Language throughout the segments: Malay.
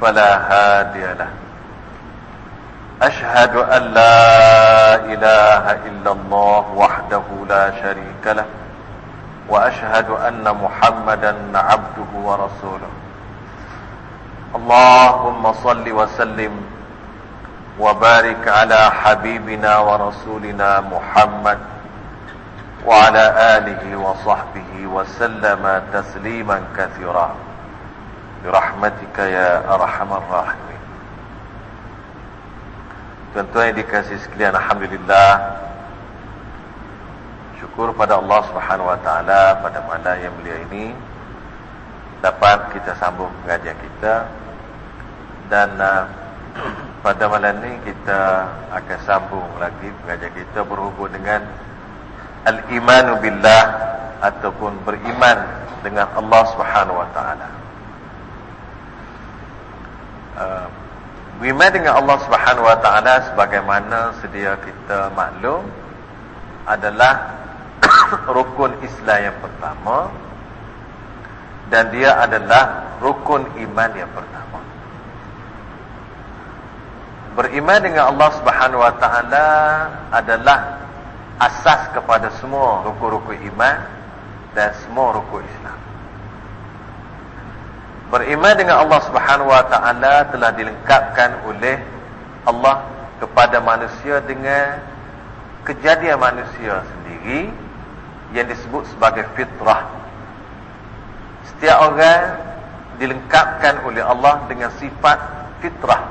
فلا هادي له. أشهد أن لا إله إلا الله وحده لا شريك له وأشهد أن محمدا عبده ورسوله. اللهم صل وسلم وبارك على حبيبنا ورسولنا محمد وعلى آله وصحبه وسلم تسليما كثيرا. Rahmatika ya arhamar rahimin. Tuan-tuan yang dikasih sekalian, Alhamdulillah. Syukur pada Allah Subhanahu Wa Taala pada mana yang mulia ini dapat kita sambung pengajian kita dan uh, pada malam ini kita akan sambung lagi pengajian kita berhubung dengan Al-Imanu Billah ataupun beriman dengan Allah Subhanahu Wa Taala. Beriman dengan Allah Subhanahu Wa Taala sebagaimana sedia kita maklum adalah rukun Islam yang pertama dan dia adalah rukun iman yang pertama. Beriman dengan Allah Subhanahu Wa Taala adalah asas kepada semua rukun-rukun iman dan semua rukun Islam. Beriman dengan Allah Subhanahu Wa Taala telah dilengkapkan oleh Allah kepada manusia dengan kejadian manusia sendiri yang disebut sebagai fitrah. Setiap orang dilengkapkan oleh Allah dengan sifat fitrah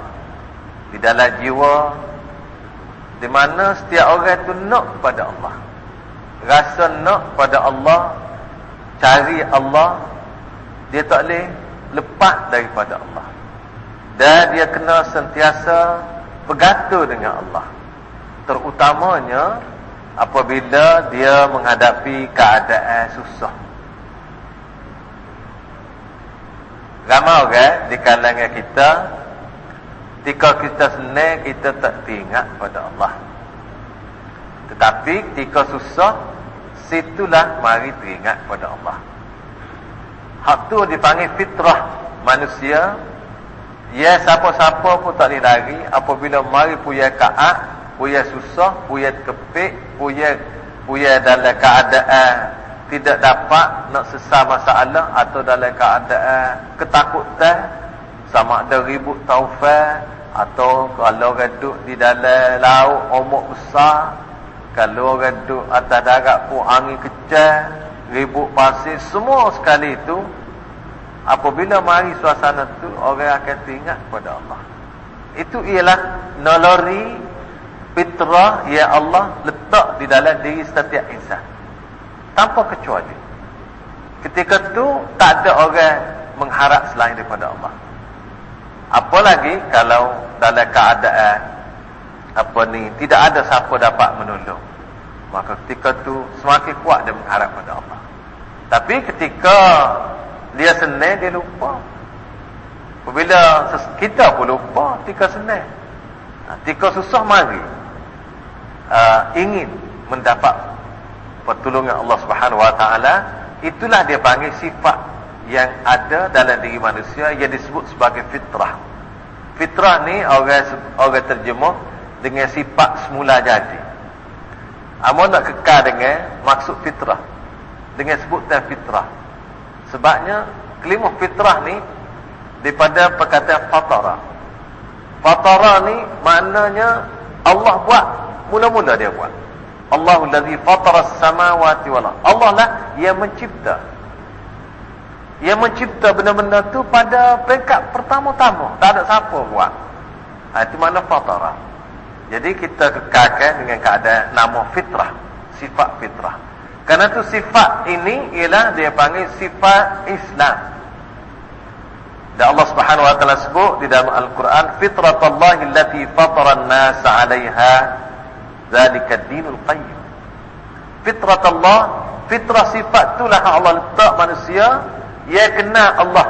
di dalam jiwa di mana setiap orang itu nak kepada Allah. Rasa nak pada Allah, cari Allah, dia tak boleh lepas daripada Allah. Dan dia kena sentiasa bergantung dengan Allah. Terutamanya apabila dia menghadapi keadaan susah. Ramai orang di kalangan kita ketika kita senang kita tak teringat pada Allah. Tetapi ketika susah situlah mari teringat pada Allah. Hak tu dipanggil fitrah manusia. Ya siapa-siapa pun tak boleh lari apabila mari punya kaat, punya susah, punya kepik, punya punya dalam keadaan tidak dapat nak sesah masalah atau dalam keadaan ketakutan sama ada ribut taufan atau kalau orang duduk di dalam laut omok besar kalau orang duduk atas darat pun angin kecil ribut pasir semua sekali itu apabila mari suasana itu orang akan teringat kepada Allah. Itu ialah nalari fitrah yang Allah letak di dalam diri setiap insan. Tanpa kecuali. Ketika itu tak ada orang mengharap selain daripada Allah. Apalagi kalau dalam keadaan apa ni tidak ada siapa dapat menolong maka ketika itu semakin kuat dia mengharap pada Allah tapi ketika dia senang dia lupa apabila kita pun lupa ketika senang ketika susah mari uh, ingin mendapat pertolongan Allah Subhanahu Wa Taala itulah dia panggil sifat yang ada dalam diri manusia yang disebut sebagai fitrah. Fitrah ni orang orang terjemah dengan sifat semula jadi. Amo nak kekal dengan maksud fitrah. Dengan sebutan fitrah. Sebabnya kelimah fitrah ni daripada perkataan fatara. Fatara ni maknanya Allah buat mula-mula dia buat. Allahul ladzi fatara as-samawati wal Allah lah yang mencipta yang mencipta benda-benda tu pada peringkat pertama-tama tak ada siapa buat ha, itu mana fatara jadi kita kekalkan dengan keadaan nama fitrah sifat fitrah kerana tu sifat ini ialah dia panggil sifat Islam dan Allah Subhanahu wa taala sebut di dalam Al-Quran fitratallahi allati fatara an-nas 'alaiha zalika dinul qayyim. Fitratullah, fitrah sifat itulah Allah letak manusia ia kenal Allah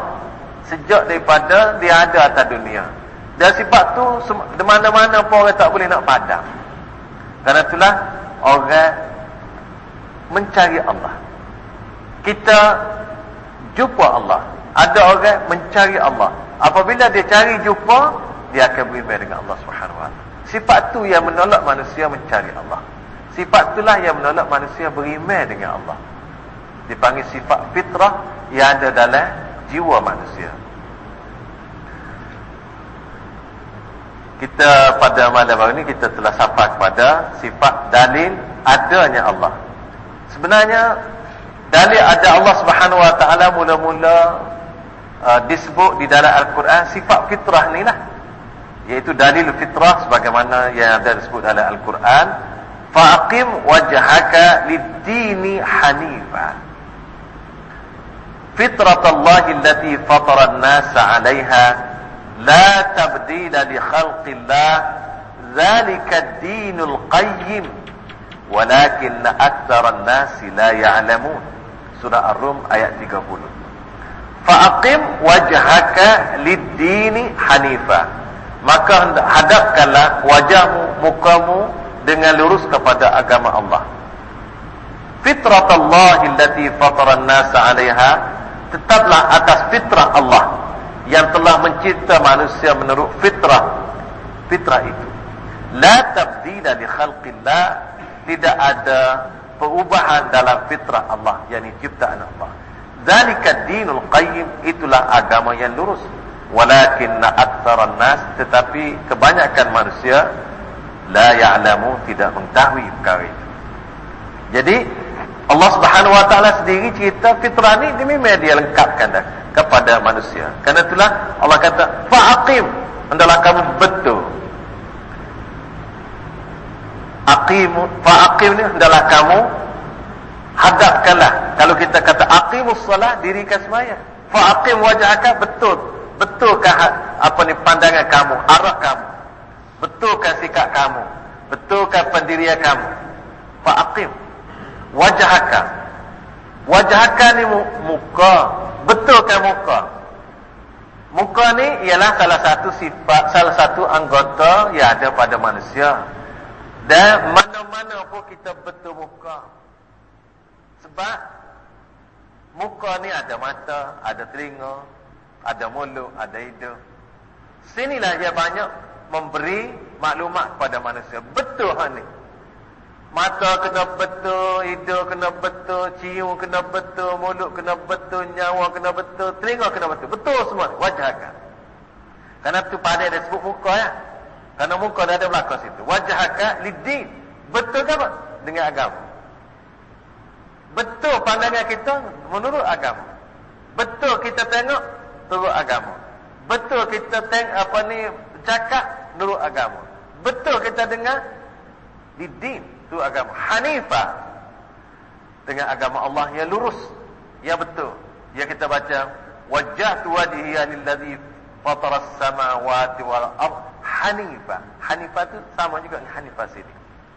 sejak daripada dia ada atas dunia. Dan sifat tu di mana-mana pun orang tak boleh nak padam. Karena itulah orang mencari Allah. Kita jumpa Allah. Ada orang mencari Allah. Apabila dia cari jumpa, dia akan beriman dengan Allah Subhanahu wa Sifat tu yang menolak manusia mencari Allah. Sifat itulah yang menolak manusia beriman dengan Allah. Dipanggil sifat fitrah yang ada dalam jiwa manusia. Kita pada malam hari ini kita telah sampai kepada sifat dalil adanya Allah. Sebenarnya dalil ada Allah Subhanahu wa taala mula-mula uh, disebut di dalam Al-Quran sifat fitrah ni lah. Iaitu dalil fitrah sebagaimana yang ada disebut dalam Al-Quran, faqim wajhaka lid-dini hanifa. Fitratallahi allati fatara an-nasa 'alayha لا تبديل لخلق الله ذلك الدين القيم ولكن أكثر الناس لا يعلمون سورة الروم آيات 30 فأقم وجهك للدين حنيفا maka hadapkanlah wajahmu mukamu dengan lurus kepada agama Allah fitratallahi allati fatara an-nasa 'alayha tetaplah atas fitrah Allah yang telah mencipta manusia menurut fitrah fitrah itu. La tabdila li khalqillah. Tidak ada perubahan dalam fitrah Allah yakni ciptaan Allah. Zalika dinul qayyim itulah agama yang lurus. Walakinna aktsaran nas tetapi kebanyakan manusia la ya'lamu tidak mengetahui perkara itu. Jadi Allah Subhanahu wa taala sendiri cerita fitrah ni memang dia lengkapkan dah kepada manusia. Karena itulah Allah kata fa'aqim hendaklah kamu betul. Aqim fa'aqim ni hendaklah kamu hadapkanlah. Kalau kita kata aqimus solat dirikan sembahyang. Fa'aqim wajhaka betul. Betulkah apa ni pandangan kamu, arah kamu? Betulkah sikap kamu? Betulkah pendirian kamu? Fa'aqim wajhaka. Wajhaka ni muka. Betulkan muka? Muka ni ialah salah satu sifat salah satu anggota yang ada pada manusia. Dan mana-mana pun kita betul muka. Sebab muka ni ada mata ada telinga ada mulut ada hidung. Sinilah dia banyak memberi maklumat kepada manusia. Betul hal ni Mata kena betul, hidung kena betul, cium kena betul, mulut kena betul, nyawa kena betul, telinga kena betul. Betul semua, wajah kan. Karena tu pada dia sebut muka ya. Karena muka dia ada belakang situ. Wajah kan, lidin. Betul ke apa? Dengan agama. Betul pandangan kita menurut agama. Betul kita tengok menurut agama. Betul kita tengok apa ni cakap menurut agama. Betul kita dengar lidin itu agama Hanifah. Dengan agama Allah yang lurus. Yang betul. Yang kita baca wajjahtu wajhi lillazi fatara as-samawati wal ard Hanifah. Hanifah itu sama juga dengan Hanifah sini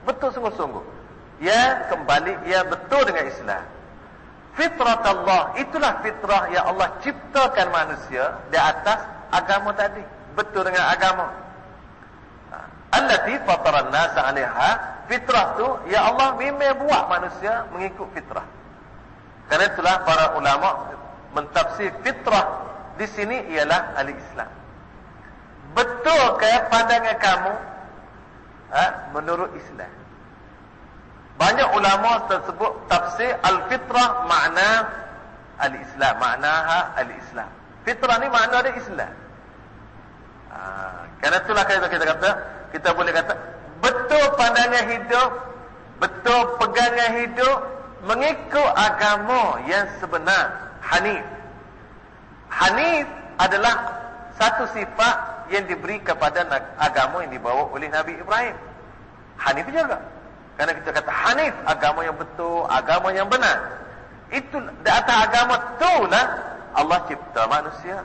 betul sungguh-sungguh. Ya kembali ya betul dengan Islam. Fitrat Allah itulah fitrah yang Allah ciptakan manusia di atas agama tadi. Betul dengan agama allati fatara an-nas 'alaiha. Fitrah tu ya Allah memang buat manusia mengikut fitrah. Karena itulah para ulama mentafsir fitrah di sini ialah ahli Islam betul ke pandangan kamu? Ha, menurut Islam. Banyak ulama tersebut tafsir al-fitrah makna al-Islam maknaha al-Islam. Fitrah ni makna dia Islam. Ha, kerana itulah kita kata kita boleh kata betul pandangan hidup betul pegangan hidup mengikut agama yang sebenar hanif. Hanif adalah satu sifat yang diberi kepada agama yang dibawa oleh Nabi Ibrahim. Hanif juga. Kerana kita kata hanif agama yang betul agama yang benar. Itu di atas agama itulah Allah cipta manusia.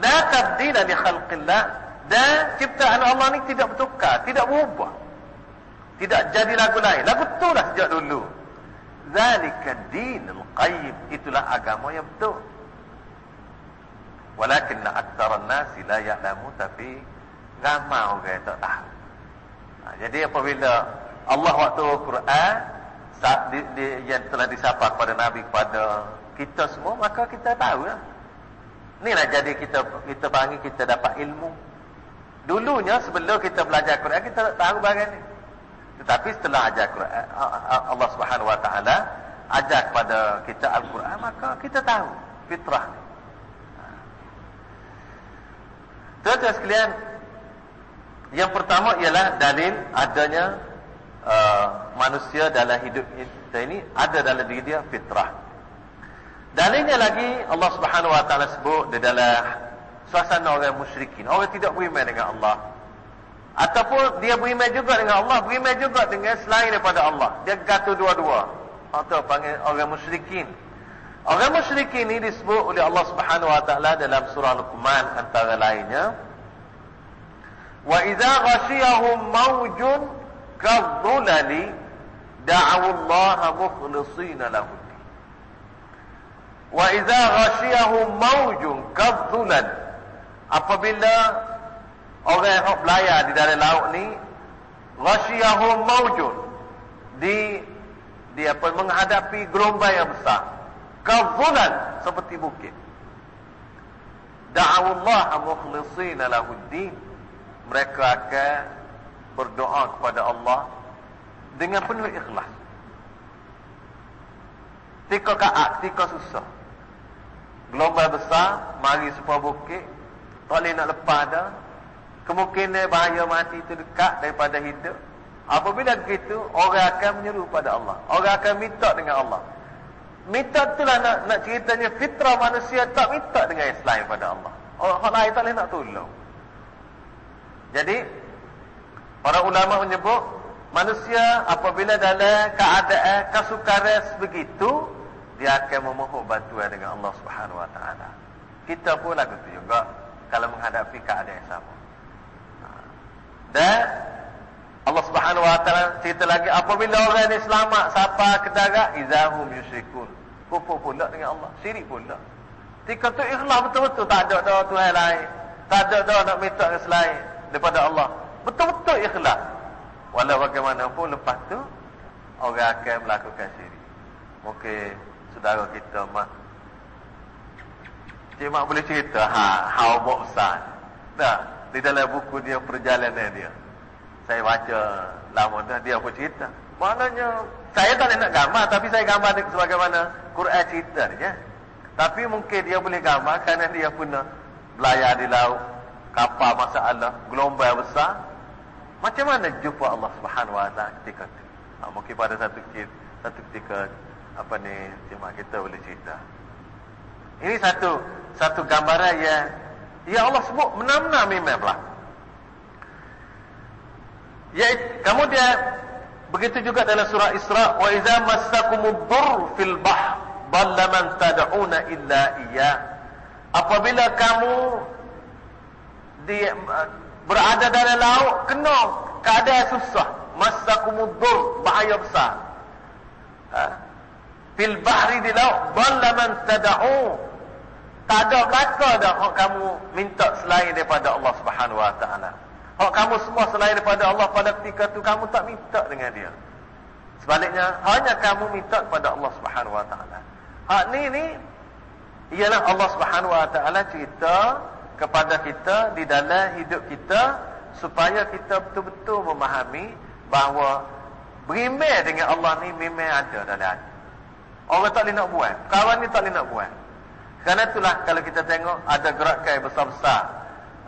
La tabdila li khalqillah dan ciptaan Allah ni tidak bertukar, tidak berubah. Tidak jadi lagu lain. Lagu tu lah sejak dulu. Zalika dinul qayyim. Itulah agama yang betul. Walakin aktsara an-nasi la ya'lamu tapi ramai orang tak tahu. Ha, jadi apabila Allah waktu Quran saat di, di, yang telah disapa kepada Nabi kepada kita semua maka kita tahu lah. Inilah jadi kita kita panggil kita dapat ilmu. Dulunya sebelum kita belajar Quran kita tak tahu bagian ni. Tetapi setelah ajar Quran Allah Subhanahu Wa Taala ajar kepada kita Al-Quran maka kita tahu fitrah. Tuan-tuan sekalian, yang pertama ialah dalil adanya uh, manusia dalam hidup kita ini ada dalam diri dia fitrah. Dalilnya lagi Allah Subhanahu Wa Taala sebut di dalam suasana orang musyrikin, orang tidak beriman dengan Allah. Ataupun dia beriman juga dengan Allah, beriman juga dengan selain daripada Allah. Dia gatuh dua-dua. Atau panggil orang musyrikin. Orang musyrikin ini disebut oleh Allah Subhanahu wa taala dalam surah Luqman antara lainnya Wa idza ghashiyahum mawjun kadhulali da'u Allah mukhlishina lahu Wa idza ghashiyahum mawjun kadhulal apabila orang yang belayar di dalam laut ni ghashiyahum mawjun di dia apa menghadapi gelombang yang besar kazulan seperti bukit. Da'awullah mukhlishina lahuddin. Mereka akan berdoa kepada Allah dengan penuh ikhlas. Tika kaat, tika susah. Gelombang besar, mari sebuah bukit. Tak boleh nak lepas dah. Kemungkinan bahaya mati itu dekat daripada hidup. Apabila begitu, orang akan menyeru pada Allah. Orang akan minta dengan Allah. Minta itulah nak, nak ceritanya fitrah manusia tak minta dengan selain pada Allah. Orang lain tak boleh nak tolong. Jadi, para ulama menyebut, manusia apabila dalam keadaan kasukaran begitu, dia akan memohon bantuan dengan Allah Subhanahu Wa Taala. Kita pun lagu itu juga kalau menghadapi keadaan sama. Dan Allah Subhanahu wa taala cerita lagi apabila orang ini selamat siapa ke darat izahum yusyrikun. Kufur pula dengan Allah, syirik pula. Tika tu ikhlas betul-betul tak ada dah Tuhan lain. Tak ada dah nak minta ke selain daripada Allah. Betul-betul ikhlas. Walau bagaimanapun lepas tu orang akan melakukan syirik. Mungkin saudara kita mak Cik Mak boleh cerita ha, How besar Dah, di dalam buku dia perjalanan dia. Saya baca lama dah dia pun cerita. Maknanya saya tak nak gambar tapi saya gambar sebagaimana Quran cerita ni ya. Tapi mungkin dia boleh gambar kerana dia pernah belayar di laut kapal masalah gelombang besar. Macam mana jumpa Allah Subhanahu wa taala ketika itu ha, mungkin pada satu ketika satu ketika apa ni cuma kita boleh cerita ini satu satu gambaran yang ya Allah sebut benar-benar memang berlaku Ya, kemudian begitu juga dalam surah Isra, wa idza massakumud dur fil bahr dhalla man tad'una illa iya. Apabila kamu di berada dalam laut kena keadaan susah, massakumud dur bahaya besar. Ha? Fil bahri di laut dhalla man tad'u tak ada kata dah kamu minta selain daripada Allah Subhanahu wa taala. Hak kamu semua selain daripada Allah pada ketika itu kamu tak minta dengan dia. Sebaliknya hanya kamu minta kepada Allah Subhanahu Wa Taala. Hak ni ni ialah Allah Subhanahu Wa Taala cerita kepada kita di dalam hidup kita supaya kita betul-betul memahami bahawa beriman dengan Allah ni memang ada dalam hati. Orang tak boleh nak buat. Kawan ni tak boleh nak buat. Kerana itulah kalau kita tengok ada gerakan besar-besar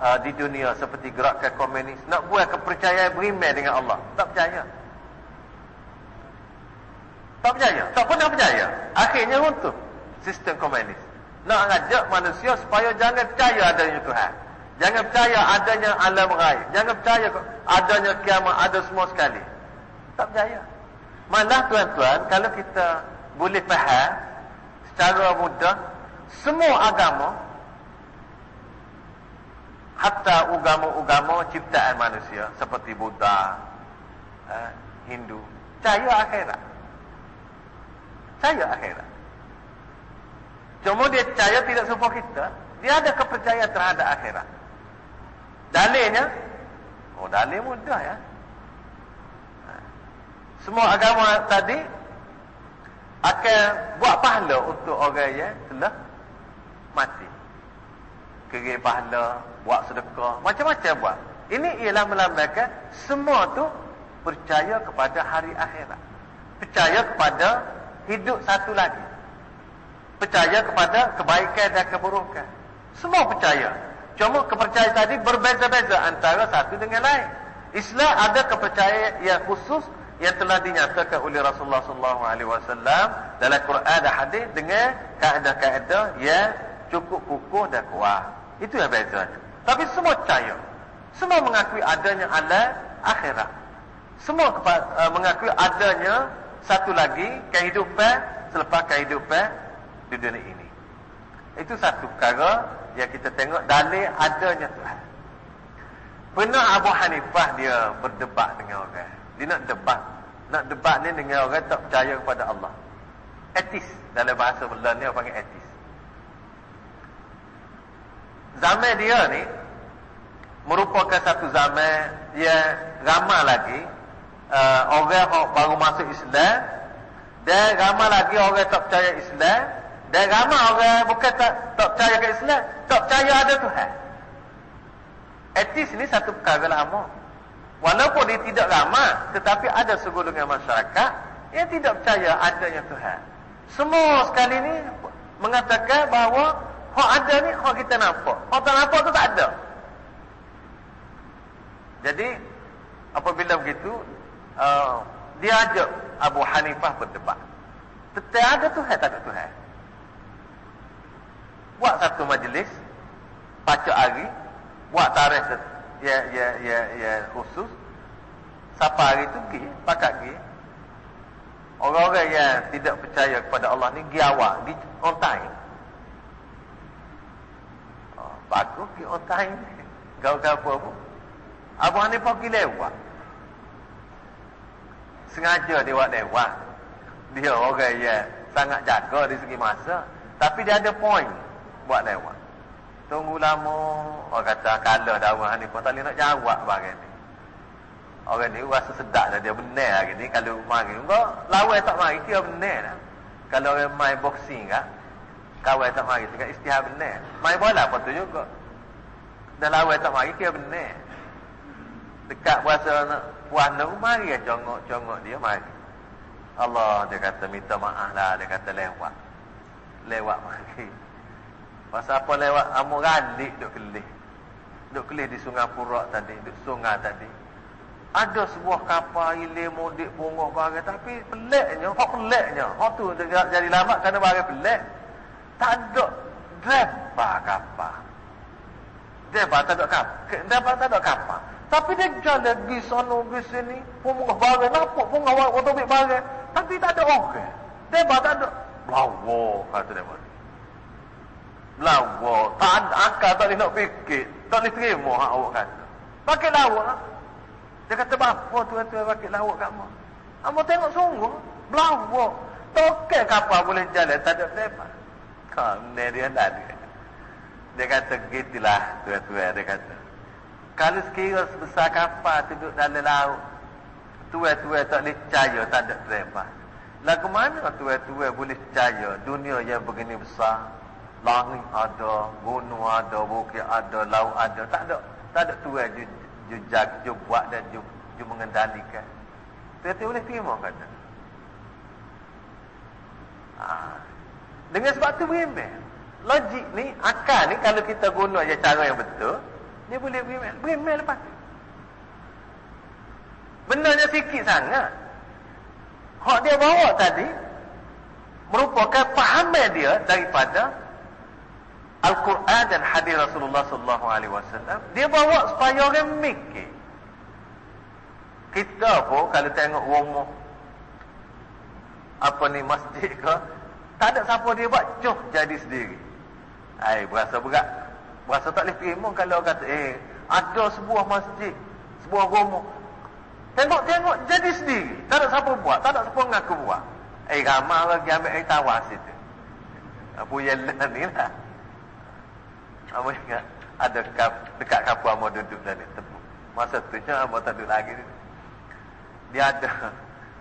uh, di dunia seperti gerakan komunis nak buat kepercayaan beriman dengan Allah tak percaya. Tak percaya. Tak pernah percaya. Akhirnya untuk sistem komunis. Nak ngajak manusia supaya jangan percaya adanya Tuhan. Jangan percaya adanya alam raib jangan percaya adanya kiamat ada semua sekali. Tak percaya. Malah tuan-tuan kalau kita boleh faham secara mudah semua agama hatta ugama-ugama ciptaan manusia seperti Buddha, eh, Hindu, percaya akhirat. Percaya akhirat. Cuma dia percaya tidak serupa kita, dia ada kepercayaan terhadap akhirat. Dalilnya, oh dalil mudah ya. Semua agama tadi akan buat pahala untuk orang yang telah mati. Kiri pahala, buat sedekah, macam-macam buat. Ini ialah melambangkan semua tu percaya kepada hari akhirat. Percaya kepada hidup satu lagi. Percaya kepada kebaikan dan keburukan. Semua percaya. Cuma kepercayaan tadi berbeza-beza antara satu dengan lain. Islam ada kepercayaan yang khusus yang telah dinyatakan oleh Rasulullah wasallam dalam Quran dan hadis dengan kaedah-kaedah yang cukup kukuh dan kuat. Itu yang beza. Tapi semua percaya. Semua mengakui adanya alam akhirat. Semua uh, mengakui adanya satu lagi kehidupan selepas kehidupan di dunia ini. Itu satu perkara yang kita tengok dalil adanya Tuhan. Pernah Abu Hanifah dia berdebat dengan orang. Dia nak debat. Nak debat ni dengan orang tak percaya kepada Allah. Etis. Dalam bahasa Melayu ni orang panggil etis. Zaman dia ni merupakan satu zaman yang ramai lagi. Uh, orang yang baru masuk Islam dan ramai lagi orang tak percaya Islam. Dan ramai orang bukan tak, tak percaya ke Islam tak percaya ada Tuhan. Etis ni satu perkara lama Walaupun dia tidak ramai, tetapi ada segolongan masyarakat yang tidak percaya adanya Tuhan. Semua sekali ni mengatakan bahawa hak ada ni hak kita nampak. Hak tak nampak tu tak ada. Jadi apabila begitu uh, dia ajak Abu Hanifah berdebat. Tetap ada Tuhan tak ada Tuhan. Buat satu majlis pacak hari, buat tarikh ya ya ya ya khusus siapa hari tu pergi pakat pergi orang-orang yang tidak percaya kepada Allah ni pergi awak pergi on time bagus pergi on time gau-gau apa pun Abu Hanifah pergi lewat sengaja dia buat lewat dia orang yang sangat jaga di segi masa tapi dia ada point buat lewat Tunggu lama. Orang kata kalau dah ni pun tak boleh nak jawab bagian ni. Orang ni rasa sedap dah dia benar lagi ni. Kalau mari. Enggak, lawan tak mari kira benar dah. Kalau orang main boxing kan. Kawan tak mari. Tengah istihar benar. Main bola pun tu juga. Dan lawan tak mari kira benar. Dekat puasa puan tu mari ya congok-congok dia mari. Allah dia kata minta maaf lah. Dia kata lewat. Lewat mari. Masa apa lewat Amu ralik duk kelih Duk kelih di sungai Purak tadi Duk sungai tadi Ada sebuah kapal ilir mudik bunga barang Tapi peliknya Hak peliknya Hak tu jadi lama kerana barang pelik Tak ada Driver kapal Driver tak ada kapal Driver tak ada kapal Tapi dia jalan di sana di sini. Bunga barang Nampak bunga waktu barang Tapi tak ada orang. Driver tak ada Lawa kata dia lawa. Tak ada akal tak boleh nak fikir. Tak boleh terima hak awak kata. Pakai lawa dia kata apa tu kata pakai lawa kat mak Amo tengok sungguh. Lawa. Toke kapal boleh jalan tak ada lepas kau dia tadi dia kata gitulah tuan-tuan dia kata kalau sekira sebesar kapal duduk dalam laut tuan-tuan tak boleh percaya tak ada lepas lagu mana tuan-tuan boleh percaya dunia yang begini besar langit ada, gunung ada, bukit ada, laut ada, tak ada. Tak ada tuan ju, ju, buat dan ju, ju mengendalikan. Tiada boleh terima kata. Ha. Dengan sebab tu berimbang. Logik ni, akal ni kalau kita guna je cara yang betul, dia boleh berimbang. Berimbang lepas tu. Benarnya sikit sangat. Hak dia bawa tadi, merupakan pahaman dia daripada Al-Quran dan hadis Rasulullah sallallahu alaihi wasallam dia bawa supaya orang mikir. Kita pun kalau tengok rumah apa ni masjid ke tak ada siapa dia buat cuh jadi sendiri. Ai berasa berat. Berasa tak boleh terima kalau kata, eh, ada sebuah masjid, sebuah rumah. Tengok-tengok jadi sendiri. Tak ada siapa buat, tak ada siapa ngaku buat. Eh, ramai pergi ambil air tawas itu. Apa yang ni lah. Apa ingat? Ada kap, dekat kapu Amo duduk dan tepuk. Masa tu je Amo tak duduk lagi. Dia ada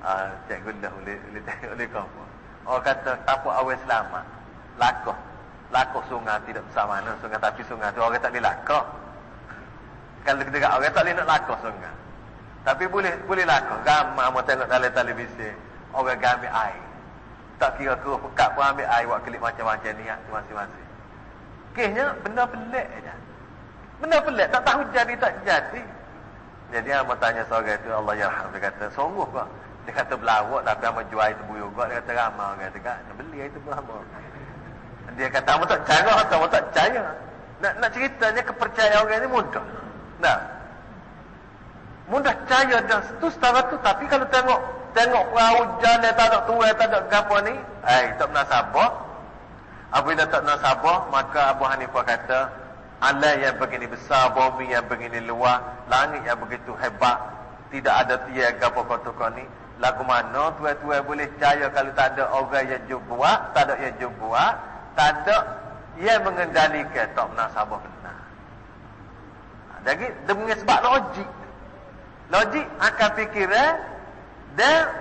uh, cikgu dah boleh boleh tengok boleh kau. Orang kata tapu awal selamat. Lakoh. Lakoh sungai tidak besar mana sungai tapi sungai tu orang tak boleh lakoh. Kalau kita dekat orang tak boleh nak lakoh sungai. Tapi boleh boleh lakoh. Gambar Amo tengok dalam televisi. Orang ambil air. Tak kira ke pekat pun ambil air buat kelip macam-macam ni ya, masing-masing. Kisahnya benda pelik je. Benda pelik tak tahu jadi tak jadi. Jadi Amo tanya seorang itu Allah ya dia kata sungguh kok. Dia kata belawak tapi Amo jual itu buyur kok dia kata ramai orang kata kak beli itu Amo. Dia kata Amo tak cara atau Amo tak percaya. Nak nak ceritanya kepercayaan orang ini mudah. Nah. Mudah percaya dah tu setara tu tapi kalau tengok tengok perahu jalan tak ada tuai tak ada gapo ni, eh tak pernah sabar. Apabila tak pernah sabar, maka Abu Hanifah kata, Allah yang begini besar, bumi yang begini luas, langit yang begitu hebat, tidak ada tiada gapo kotor ni. Lagu mana tuai-tuai boleh percaya kalau tak ada orang yang jumpa tak ada yang jumpa tak ada yang mengendalikan tak pernah sabar benar. Jadi, demi sebab logik. Logik akan fikiran dan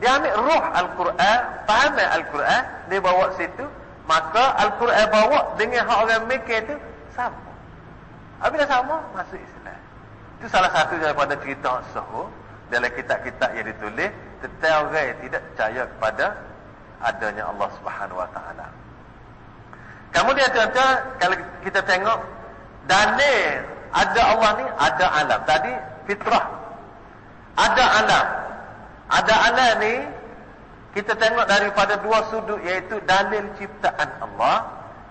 dia ambil ruh Al-Quran, faham Al-Quran, dia bawa situ, maka Al-Quran bawa dengan hak orang mikir itu sama. Apabila sama, masuk Islam. Itu salah satu daripada cerita sahur dalam kitab-kitab yang ditulis yang tidak percaya kepada adanya Allah Subhanahu Wa Taala. Kemudian tuan-tuan, kalau kita tengok dalil ada Allah ni ada alam. Tadi fitrah. Ada alam. Ada alam ni kita tengok daripada dua sudut iaitu dalil ciptaan Allah,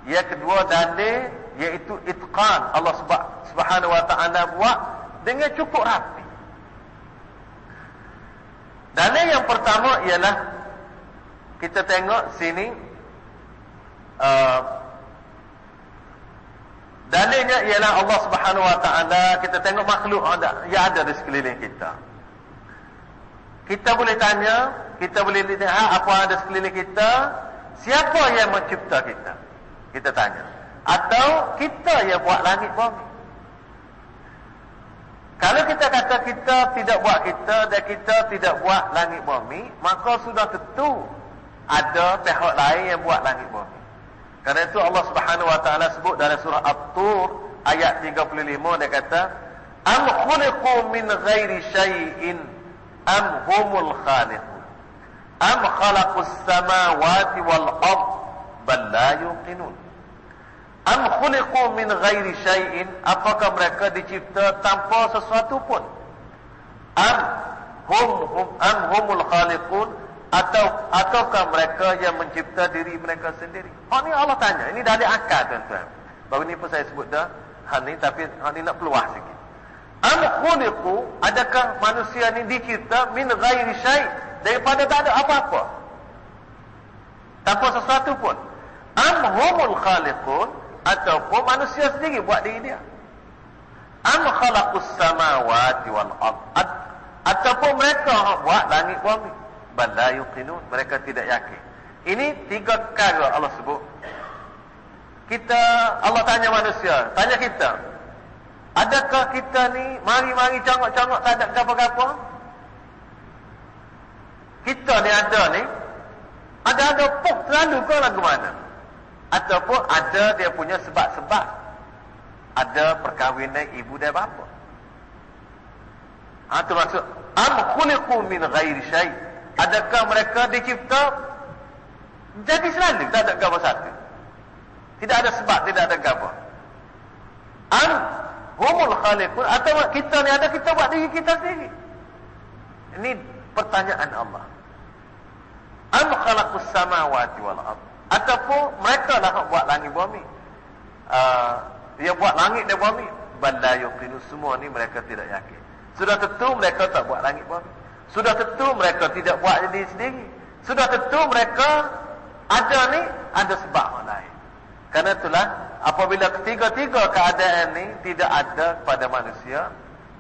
yang kedua dalil iaitu itqan Allah Subhanahu wa taala buat dengan cukup rapi. Dalil yang pertama ialah kita tengok sini uh, dalilnya ialah Allah Subhanahu wa taala kita tengok makhluk ada yang ada di sekeliling kita. Kita boleh tanya, kita boleh lihat apa ada sekeliling kita, siapa yang mencipta kita? Kita tanya. Atau kita yang buat langit bumi. Kalau kita kata kita tidak buat kita dan kita tidak buat langit bumi, maka sudah tentu ada pihak lain yang buat langit bumi. Karena itu Allah Subhanahu wa taala sebut dalam surah At-Tur ayat 35 dia kata, "Am khuliqu min ghairi syai'in am humul khaliqun am khalaqus samawati wal ard bal la yuqinun am khuliqu min ghairi syai'in apakah mereka dicipta tanpa sesuatu pun? Am hum, hum am humul khaliqun atau ataukah mereka yang mencipta diri mereka sendiri? Oh ni Allah tanya. Ini dari akal tuan-tuan. Baru ni pun saya sebut dah. Hal ni tapi hal ni nak peluah sikit. Am khuliqu adakah manusia ni dicipta min ghairi syai? Daripada tak ada apa-apa. Tanpa sesuatu pun. Am humul khaliqun ataupun manusia sendiri buat diri dia. Am khalaqus samawati wal ard ataupun mereka buat langit bumi. Bal la yuqinun mereka tidak yakin. Ini tiga perkara Allah sebut. Kita Allah tanya manusia, tanya kita, Adakah kita ni mari-mari cangok-cangok tak ada apa-apa? Kita ni ada ni. Ada-ada pok selalu ke lagu mana? Ataupun ada dia punya sebab-sebab. Ada perkahwinan ibu dan bapa. Ha, itu maksud. Am khuliqu min ghairi syai. Adakah mereka dicipta jadi selalu tak ada gambar satu. Tidak ada sebab, tidak ada gambar. Am humul khaliqun atau kita ni ada kita buat diri kita sendiri ini pertanyaan Allah am khalaqus samawati wal ard ataupun mereka lah buat langit bumi. Uh, dia buat langit dan bumi. Bala yuqinu semua ni mereka tidak yakin. Sudah tentu mereka tak buat langit bumi. Sudah tentu mereka tidak buat diri sendiri. Sudah tentu mereka ada ni ada sebab lain. Karena itulah apabila ketiga-tiga keadaan ni tidak ada pada manusia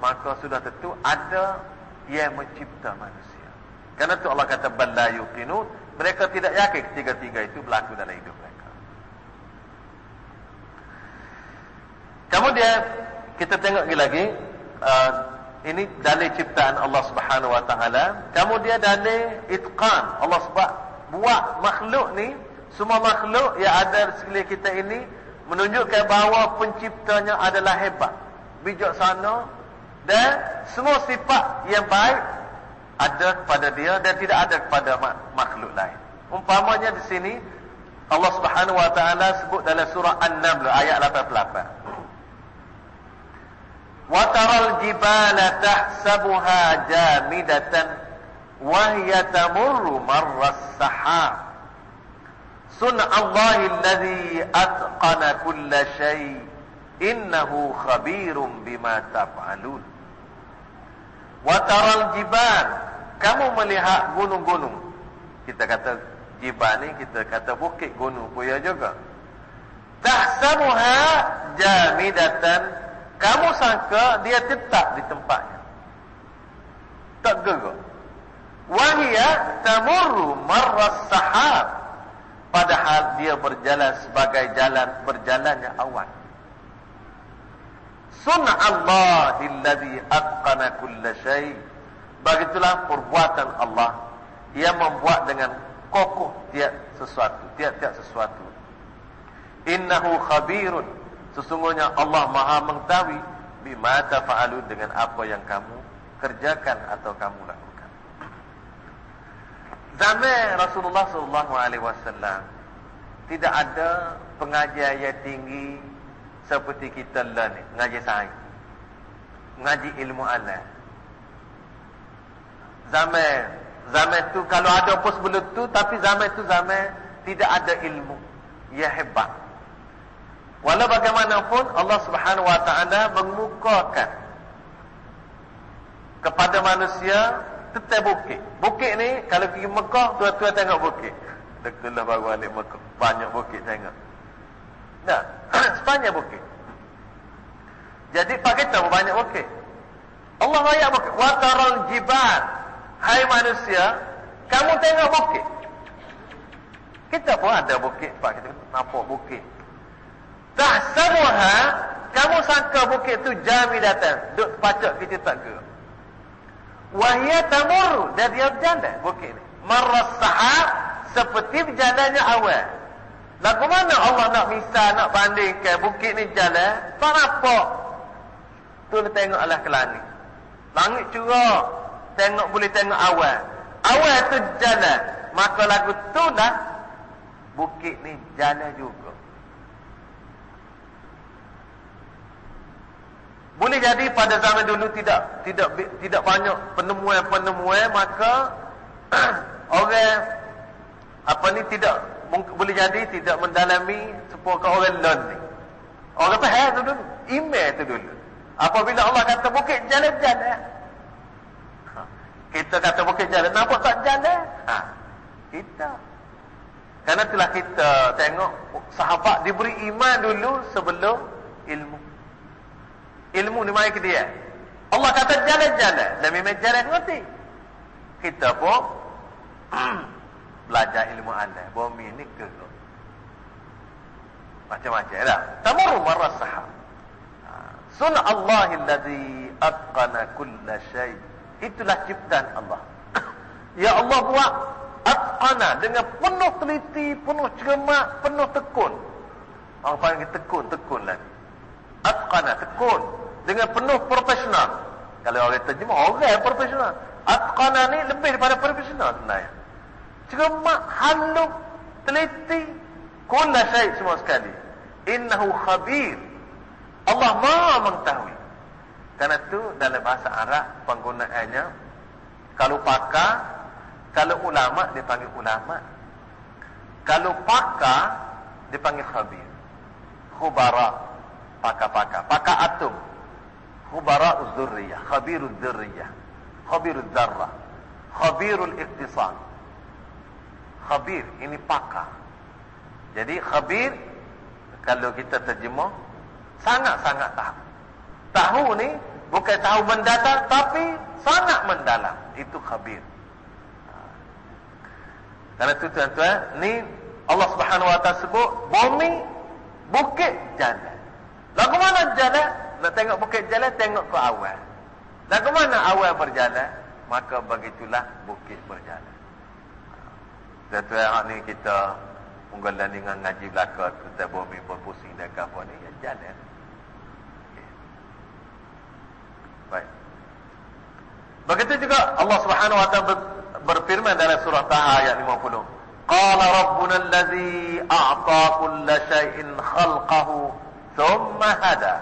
maka sudah tentu ada yang mencipta manusia. Kerana tu Allah kata balla yuqinun mereka tidak yakin ketiga-tiga itu berlaku dalam hidup mereka. Kemudian kita tengok lagi uh, ini dalil ciptaan Allah Subhanahu wa taala. Kemudian dalil itqan. Allah sebab buat makhluk ni semua makhluk yang ada di sekeliling kita ini menunjukkan bahawa penciptanya adalah hebat bijaksana dan semua sifat yang baik ada kepada dia dan tidak ada kepada makhluk lain. Umpamanya di sini Allah Subhanahu wa taala sebut dalam surah An-Naml ayat 88 Wa taral jibala tahsabuha jamidatan wa hiya tamurru marras sahab Sunna Allahi alladhi atqana kulla shay. Innahu khabirum bima taf'alun. Wa taral jibal kamu melihat gunung-gunung. Kita kata jibal ni kita kata bukit gunung puya juga. Tahsabuha jamidatan. Kamu sangka dia tetap di tempatnya. Tak gerak wahia tamurru marras sahab. Padahal dia berjalan sebagai jalan berjalannya awan sunnah Allah alladhi atqana kulla shay begitulah perbuatan Allah yang membuat dengan kokoh tiap sesuatu tiap-tiap sesuatu innahu khabirun sesungguhnya Allah Maha mengetahui bima tafa'alun dengan apa yang kamu kerjakan atau kamu lakukan Zaman Rasulullah wasallam tidak ada pengajian yang tinggi seperti kita lah ni, ngaji sains. Ngaji ilmu alam. Zaman zaman tu kalau ada pun sebelum tu tapi zaman tu zaman tidak ada ilmu yang hebat. Walau bagaimanapun Allah Subhanahu wa taala mengukuhkan kepada manusia tetap bukit. Bukit ni kalau pergi Mekah, tua-tua tengok bukit. Dekatlah baru balik Mekah. Banyak bukit tengok. Nah, sepanjang bukit. Jadi pak kita banyak bukit. Allah banyak bukit. Wataral jibal. Hai manusia, kamu tengok bukit. Kita pun ada bukit, pak kita nampak bukit. Tak semua kamu sangka bukit tu jami datang. Duk pacak kita tak gerak. Wahia tamur dan dia berjalan bukit ni. Maras sahab seperti berjalannya awal. Lagu mana Allah nak misal, nak bandingkan bukit ni jalan? Tak nampak. Tu dia tengok Allah ke langit. Langit curah. Tengok boleh tengok awal. Awal tu jalan. Maka lagu tu dah bukit ni jalan juga. Boleh jadi pada zaman dulu tidak tidak tidak banyak penemuan-penemuan maka orang apa ni tidak boleh jadi tidak mendalami sepuluh orang lain ni. Orang faham tu dulu, email tu dulu. Apabila Allah kata bukit jalan-jalan. Kita kata bukit jalan, nampak tak jalan? Ha. Kita. Karena telah kita tengok sahabat diberi iman dulu sebelum ilmu ilmu ni mai ke dia. Allah kata jalan-jalan. Dan memang jalan ngerti. Kita pun belajar ilmu anda. Bumi ni ke macam-macam dah. Tamurru marras sahab. Ha. Sun Allah alladhi atqana kulla shay. Itulah ciptaan Allah. ya Allah buat atqana dengan penuh teliti, penuh cermat, penuh tekun. Orang panggil tekun, tekun lagi. Atqana, tekun dengan penuh profesional. Kalau orang terjemah, orang yang profesional. Atqana ni lebih daripada profesional sebenarnya. Cermat, halus, teliti, kulla syait semua sekali. Innahu khabir. Allah maha mengetahui. Karena itu dalam bahasa Arab penggunaannya kalau pakar, kalau ulama dipanggil ulama. Kalau pakar dipanggil khabir. Khubara, pakar-pakar, pakar atom khubara'uz dzurriyyah, khabiruz dzurriyyah, khabiruz dzarrah, khabirul iqtisad. Khabir ini pakar. Jadi khabir kalau kita terjemah sangat-sangat tahu. Tahu ni bukan tahu mendatar tapi sangat mendalam. Itu khabir. Karena itu tuan-tuan, ni Allah Subhanahu Wa Taala sebut bumi bukit jalan. Lagu mana jalan? Nak tengok bukit jalan, tengok ke awal. Lagu mana awal berjalan? Maka begitulah bukit berjalan. Tuan-tuan, ni kita menggunakan dengan ngaji belakang kita bumi berpusing dan kapal ni jalan. Okay. Baik. Begitu juga Allah Subhanahu wa taala berfirman dalam surah Taha ayat 50. Qala rabbuna allazi a'ta kulla shay'in khalqahu thumma hada.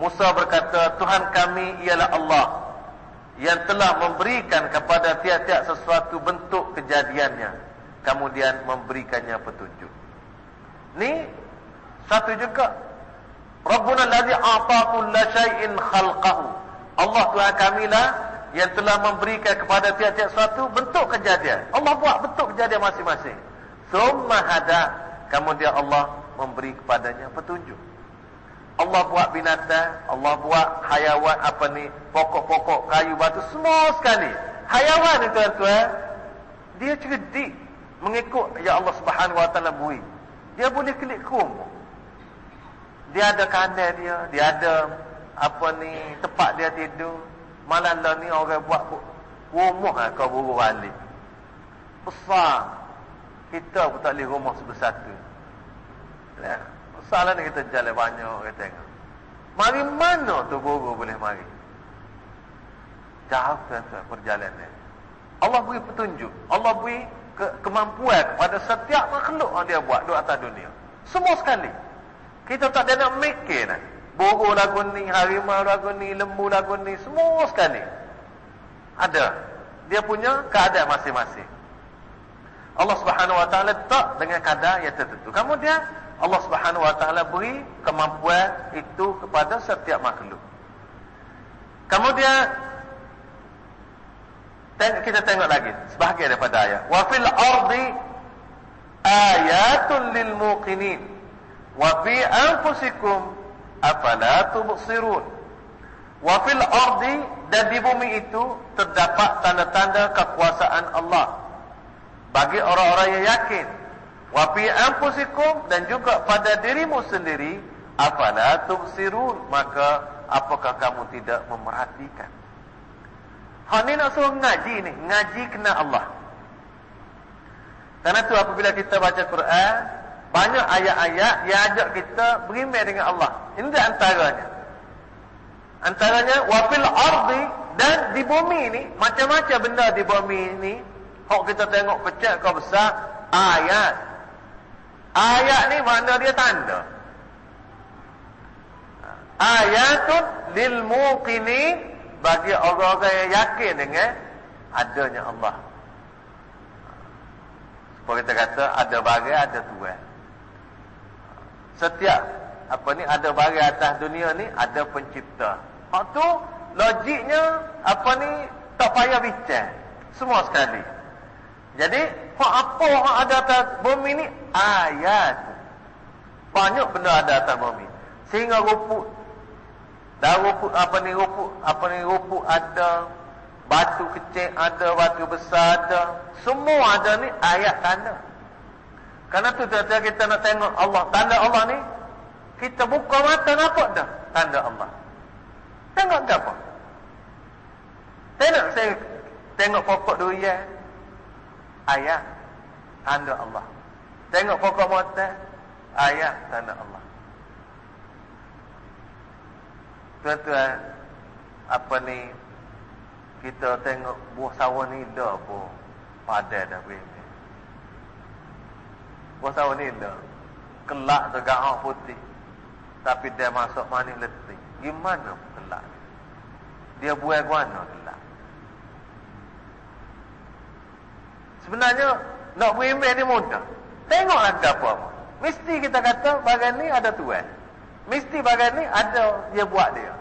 Musa berkata, Tuhan kami ialah Allah yang telah memberikan kepada tiap-tiap sesuatu bentuk kejadiannya kemudian memberikannya petunjuk. Ni satu juga Rabbuna allazi a'ta kulla syai'in khalqahu. Allah Tuhan kami lah yang telah memberikan kepada tiap-tiap sesuatu bentuk kejadian. Allah buat bentuk kejadian masing-masing. Summa hada, kemudian Allah memberi kepadanya petunjuk. Allah buat binatang, Allah buat hayawan apa ni, pokok-pokok, kayu, batu, semua sekali. Hayawan ni tuan-tuan, dia cerdik mengikut ya Allah Subhanahu wa taala bui. Dia boleh klik kum. Dia ada kandang dia, dia ada apa ni tempat dia tidur. Malam lah ni orang buat rumah lah kau buru balik. Besar. Kita pun tak boleh rumah sebesar tu. Ya. Besar lah ni kita jalan banyak orang tengok. Mari mana tu buru boleh mari? Jauh tuan-tuan perjalanan. Allah beri petunjuk. Allah beri ke, kemampuan kepada setiap makhluk yang dia buat di atas dunia. Semua sekali. Kita tak ada nak mikir nak. Buruk lagu ni, harimau lagu ni, lembu lagu ni, semua sekali. Ada. Dia punya keadaan masing-masing. Allah Subhanahu Wa Taala tak dengan kadar yang tertentu. Kemudian Allah Subhanahu Wa Taala beri kemampuan itu kepada setiap makhluk. Kemudian kita tengok lagi sebahagian daripada ayat. Wa fil ardi ayatun lil muqinin wa fi anfusikum afala tubsirun. Wa fil ardi dan di bumi itu terdapat tanda-tanda kekuasaan Allah bagi orang-orang yang yakin. Wa fi anfusikum dan juga pada dirimu sendiri afala tubsirun maka apakah kamu tidak memerhatikan? Hak ni nak suruh ngaji ni. Ngaji kena Allah. Karena tu apabila kita baca Quran, banyak ayat-ayat yang ajak kita berimeh dengan Allah. Ini antaranya. Antaranya, wafil ardi dan di bumi ni, macam-macam benda di bumi ni, hak kita tengok kecil kau besar, ayat. Ayat ni mana dia tanda. Ayatun lil muqinin bagi orang-orang yang yakin dengan adanya Allah. Seperti kita kata ada bagai ada tuan. Setiap apa ni ada bagai atas dunia ni ada pencipta. Hak tu logiknya apa ni tak payah bincang. Semua sekali. Jadi hak apa hak ada atas bumi ni ayat. Banyak benda ada atas bumi. Sehingga rumput Dah rupuk apa ni rupuk apa ni rupuk ada batu kecil ada batu besar ada semua ada ni ayat tanda. Karena tu tiap kita nak tengok Allah tanda Allah ni kita buka mata nampak dah tanda Allah. Tengok ke apa? Tengok saya tengok pokok durian ayat tanda Allah. Tengok pokok mata ayat tanda Allah. tuan-tuan apa ni kita tengok buah sawah ni dah pun padan dah begini sawah ni dah. Kelak tegak putih. Tapi dia masuk manis letih. Gimana kelak? Dia buah guana kelak? Sebenarnya nak berimbang ni mudah. Tengoklah apa. Mesti kita kata bagian ni ada tuan. Mesti bagian ni ada dia buat dia.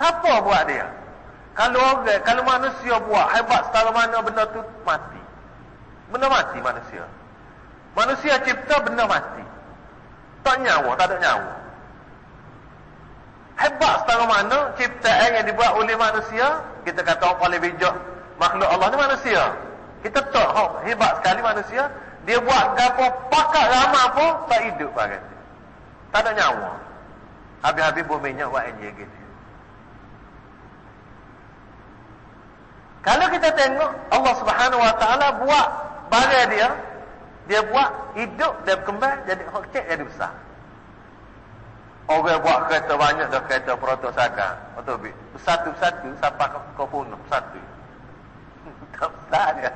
Siapa buat dia? Kalau orang, kalau manusia buat hebat setara mana benda tu? Mati. Benda mati manusia. Manusia cipta benda mati. Tak nyawa, tak ada nyawa. Hebat setengah mana ciptaan yang dibuat oleh manusia, kita kata orang paling bijak makhluk Allah ni manusia. Kita tak oh, hebat sekali manusia, dia buat gapo pakak lama pun tak hidup bagai Tak ada nyawa. Habis-habis bumi nya buat enjin gitu. Kalau kita tengok Allah Subhanahu Wa Taala buat bagai dia, dia buat hidup dan berkembang jadi kecil jadi besar. Orang buat kereta banyak dah kereta. Betul bi. Satu-satu sampai ke punuk satu. tak besar dia.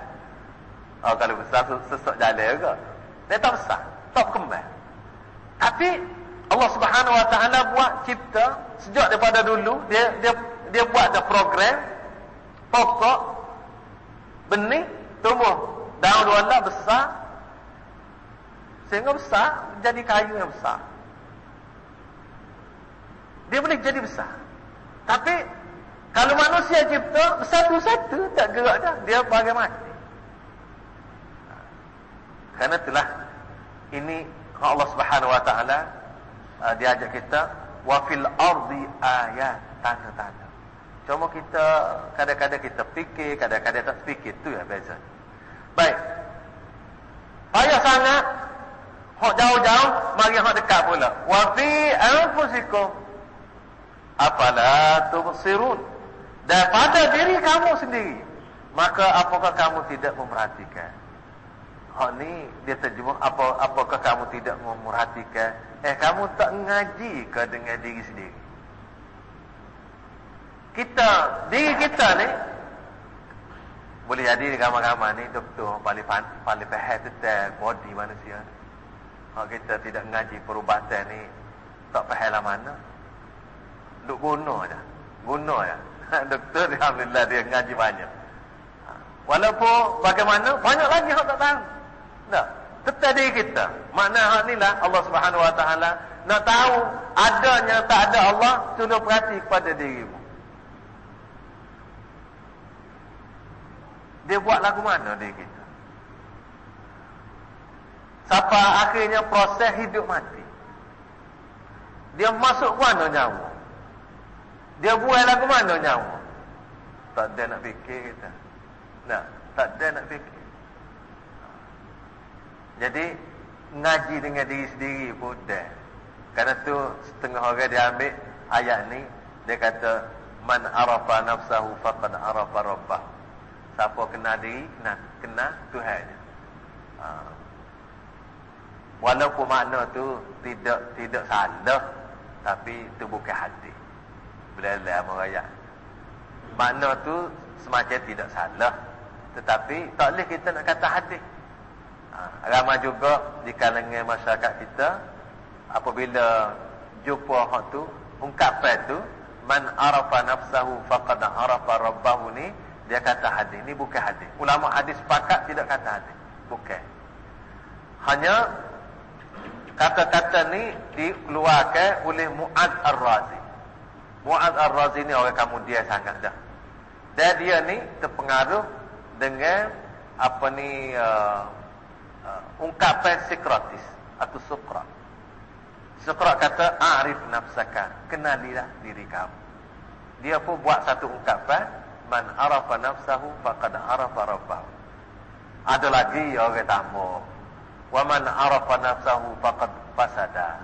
Oh kalau besar sesok jalan juga. Dia tak besar, tak berkembang. Tapi Allah Subhanahu Wa Taala buat cipta sejak daripada dulu dia dia dia buat ada program pokok benih tumbuh daun warna besar sehingga besar jadi kayu yang besar dia boleh jadi besar tapi kalau manusia cipta satu-satu tak gerak dah dia bagai mati kerana itulah ini Allah Subhanahu wa taala uh, dia ajak kita wa fil ardi ayat tanda-tanda Cuma kita kadang-kadang kita fikir, kadang-kadang tak fikir. Itu ya beza. Baik. Payah sangat. Hak jauh-jauh, mari hak dekat pula. Wa fi anfusikum afala tubsirun. Dan pada diri kamu sendiri, maka apakah kamu tidak memperhatikan? Hak ni dia terjemah apa apakah kamu tidak memperhatikan? Eh kamu tak ngaji ke dengan diri sendiri? kita diri kita ni boleh jadi di kamar-kamar ni doktor paling paling faham tentang body manusia kalau kita tidak mengaji perubatan ni tak faham lah mana. Duk guna je guna je. Doktor Alhamdulillah dia mengaji banyak. Ha. walaupun bagaimana banyak lagi yang tak tahu. Tak tetap diri kita. Makna hak ni lah Allah subhanahu wa ta'ala nak tahu adanya tak ada Allah tolong perhati kepada dirimu. Dia buat lagu mana dia kita? Sampai akhirnya proses hidup mati. Dia masuk mana nyawa? Dia buat lagu mana nyawa? Tak ada nak fikir kita. Nah, tak ada nak fikir. Jadi, ngaji dengan diri sendiri pun dah. Kerana tu setengah orang dia ambil ayat ni. Dia kata, Man arafa nafsahu faqad arafa rabbahu. Siapa kena diri, kena, kena Tuhan. Ha. Walaupun makna tu tidak tidak salah, tapi itu bukan hati. Bila-bila meraya. Makna tu semacam tidak salah. Tetapi tak boleh kita nak kata hati. Ha. Ramai juga di kalangan masyarakat kita, apabila jumpa hak tu, ungkapan tu, Man arafa nafsahu faqad arafa rabbahu ni, dia kata hadis. Ini bukan hadis. Ulama hadis sepakat tidak kata hadis. Bukan. Hanya kata-kata ni dikeluarkan oleh Mu'ad Ar-Razi. Mu'ad Ar-Razi ni orang kamu dia sangat dah. Dan dia ni terpengaruh dengan apa ni uh, uh, ungkapan Sokratis atau Sokrat. Sokrat kata arif nafsaka, kenalilah diri kamu. Dia pun buat satu ungkapan man arafa nafsahu faqad arafa rabbahu ada lagi orang tambah wa man arafa nafsahu faqad fasada.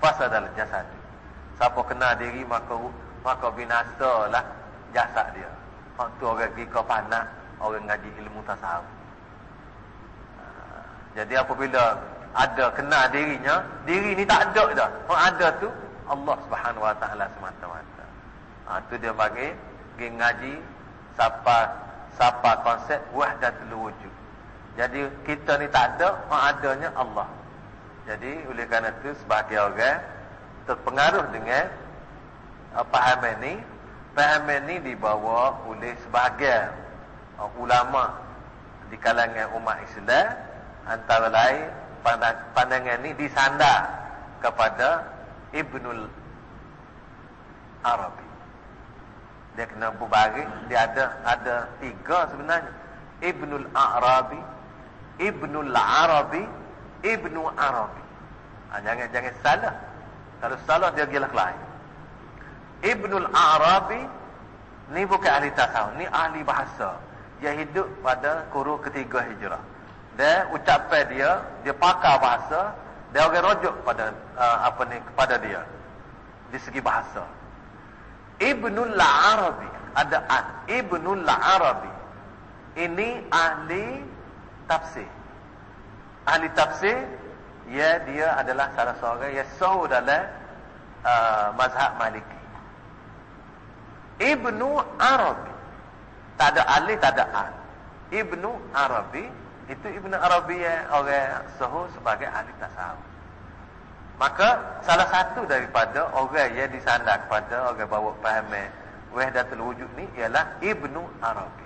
Fasada jasad siapa kena diri maka maka binasalah jasad dia. Hak tu orang pergi ke panak orang ngaji ilmu tasawuf. Ha, jadi apabila ada kena dirinya diri ni tak ada dah. Hak ada tu Allah Subhanahu wa taala semata-mata. Ha tu dia bagi pergi ngaji siapa siapa konsep wahdatul wujud. Jadi kita ni tak ada, mak adanya Allah. Jadi oleh kerana itu sebagai orang terpengaruh dengan uh, pahaman ini, pahaman ini dibawa oleh sebahagian uh, ulama di kalangan umat Islam antara lain pandangan ini disandar kepada Ibnul Arabi dia kena berbagi dia ada ada tiga sebenarnya Ibnul Arabi Ibnul Arabi Ibnu Arabi Ha, jangan jangan salah. Kalau salah dia gila lain. Ibnul Arabi ni bukan ahli tasawuf, ni ahli bahasa. Dia hidup pada kurun ketiga hijrah. Dan ucapan dia, dia pakar bahasa, dia orang rujuk pada uh, apa ni kepada dia di segi bahasa. Ibnul Arabi ada an Ibnul Arabi ini ahli tafsir. Ahli tafsir ya dia adalah salah seorang yang sahih dalam uh, mazhab Maliki. Ibnu Arabi. Tak ada ahli, tak ada an. Ibnu Arabi itu Ibnu Arabi yang orang sahih sebagai ahli tasawuf. Maka salah satu daripada orang yang disandar kepada orang bawa faham wahdatul wujud ni ialah Ibnu Arabi.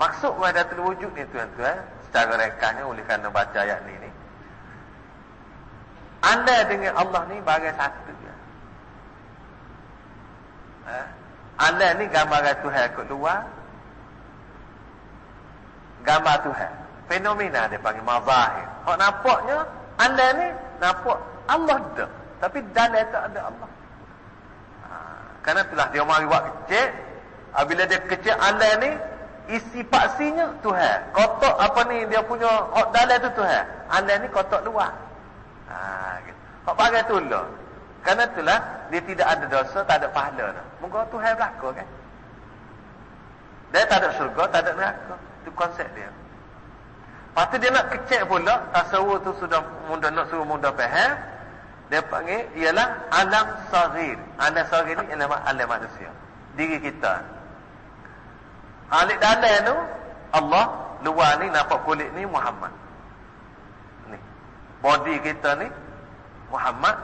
Maksud wahdatul wujud ni tuan-tuan secara rekahnya oleh kerana baca ayat ni ni. Anda dengan Allah ni bagai satu je. Eh? Anda ni gambar Tuhan kat luar. Gambar Tuhan. Fenomena dia panggil mazahir. Kau nampaknya anda ni nampak Allah ada. Tapi dalam tak ada Allah. Ha, kerana itulah dia mari buat kecil. Bila dia kecil anda ni, isi paksinya Tuhan. Kotak apa ni dia punya, oh, dalam tu Tuhan. Anda ni kotak luar. Ha, gitu. Kau bagai tu lah. Kerana itulah, dia tidak ada dosa, tak ada pahala. Moga Tuhan berlaku kan. Dia tak ada syurga, tak ada neraka. Itu konsep dia. Lepas tu dia nak kecek pula, tasawur tu sudah mudah nak suruh mudah faham. Dia panggil, ialah alam sahir. Alam sahir ni ialah alam manusia. Diri kita. Alik dalam tu, Allah, luar ni nampak kulit ni Muhammad. Ni. Body kita ni, Muhammad,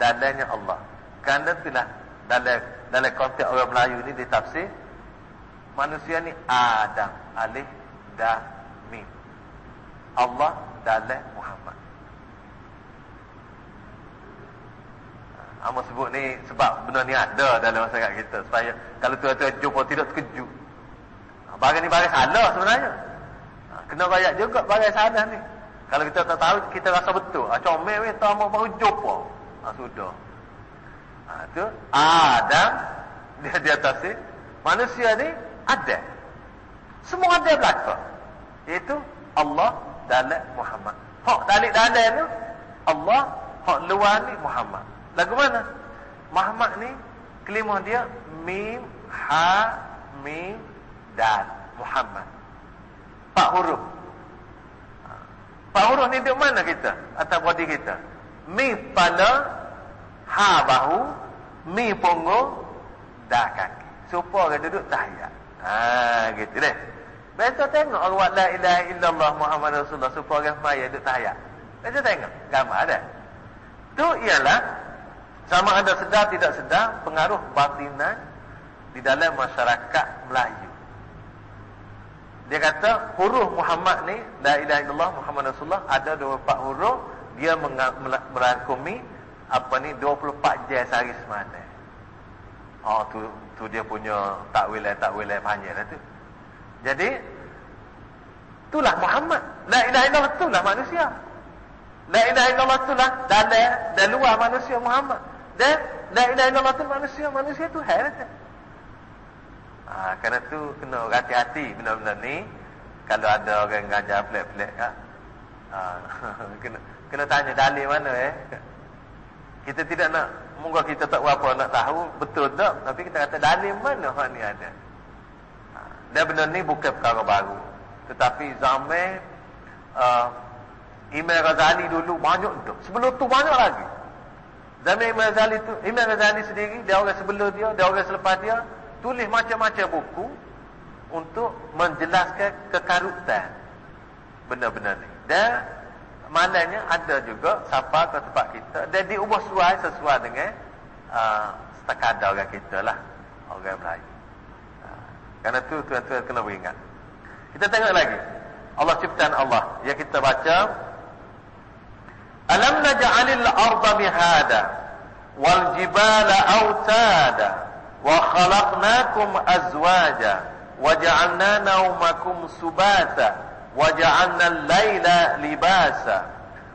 dalamnya Allah. Kerana itulah, dalam, dalam konteks orang Melayu ni ditafsir, manusia ni Adam, alih, dah, mim. Allah dalam Muhammad. Amos sebut ni sebab benda ni ada dalam masyarakat kita supaya kalau tuan-tuan jumpa tidak terkejut. Barang ni barang salah sebenarnya. Kena rakyat juga barang salah ni. Kalau kita tak tahu kita rasa betul. Ah comel weh tahu baru jumpa. Ah sudah. Ah tu Adam dia di atas ni manusia ni ada. Semua ada belakang. Iaitu Allah dalam Muhammad. Hak dalik dalam tu Allah, hak luar ni Muhammad. Lagu mana? Muhammad ni kelima dia mim ha mim dal Muhammad. Empat huruf. Empat huruf ni di mana kita? Atas body kita. Mi pada ha bahu, mi punggung, dah kaki. Supaya orang duduk tahiyat. Ha gitu deh. Biasa tengok buat la ilaha illallah Muhammad Rasulullah supaya orang semaya duduk tahiyat. Biasa tengok gambar ada. Tu ialah sama ada sedar tidak sedar pengaruh batinan di dalam masyarakat Melayu. Dia kata huruf Muhammad ni la ilaha illallah Muhammad Rasulullah ada 24 huruf dia merangkumi apa ni 24 jam sehari semana. Oh tu tu dia punya takwil takwil panjang lah tu. Jadi itulah Muhammad. La ilaha illallah itulah manusia. La ilaha illallah itulah dan luar manusia Muhammad. Dan la ilaha illallah itu manusia, manusia tu lah. Ha, kerana tu kena hati-hati benda-benda ni kalau ada orang ngajar pelik-pelik kan. Ha, kena kena tanya dalil mana eh. Kita tidak nak moga kita tak apa nak tahu betul tak tapi kita kata dalil mana hak ni ada. Ha, dan benda ni bukan perkara baru. Tetapi zaman uh, Imam Ghazali dulu banyak tu. Sebelum tu banyak lagi. Zaman Imam Ghazali tu, Imam Ghazali sendiri, dia orang sebelum dia, dia orang selepas dia, tulis macam-macam buku untuk menjelaskan kekarutan benda-benda ni. Dan malangnya ada juga siapa ke tempat kita dan diubah sesuai sesuai dengan uh, setakada orang kita lah. Orang Melayu. Uh, kerana tu tuan-tuan kena beringat. Kita tengok lagi. Allah ciptaan Allah. Yang kita baca. Alam naja'alil arda mihada. Wal jibala autada. Wa ja'alna naumakum subata. Wa ja'alna layla libasa.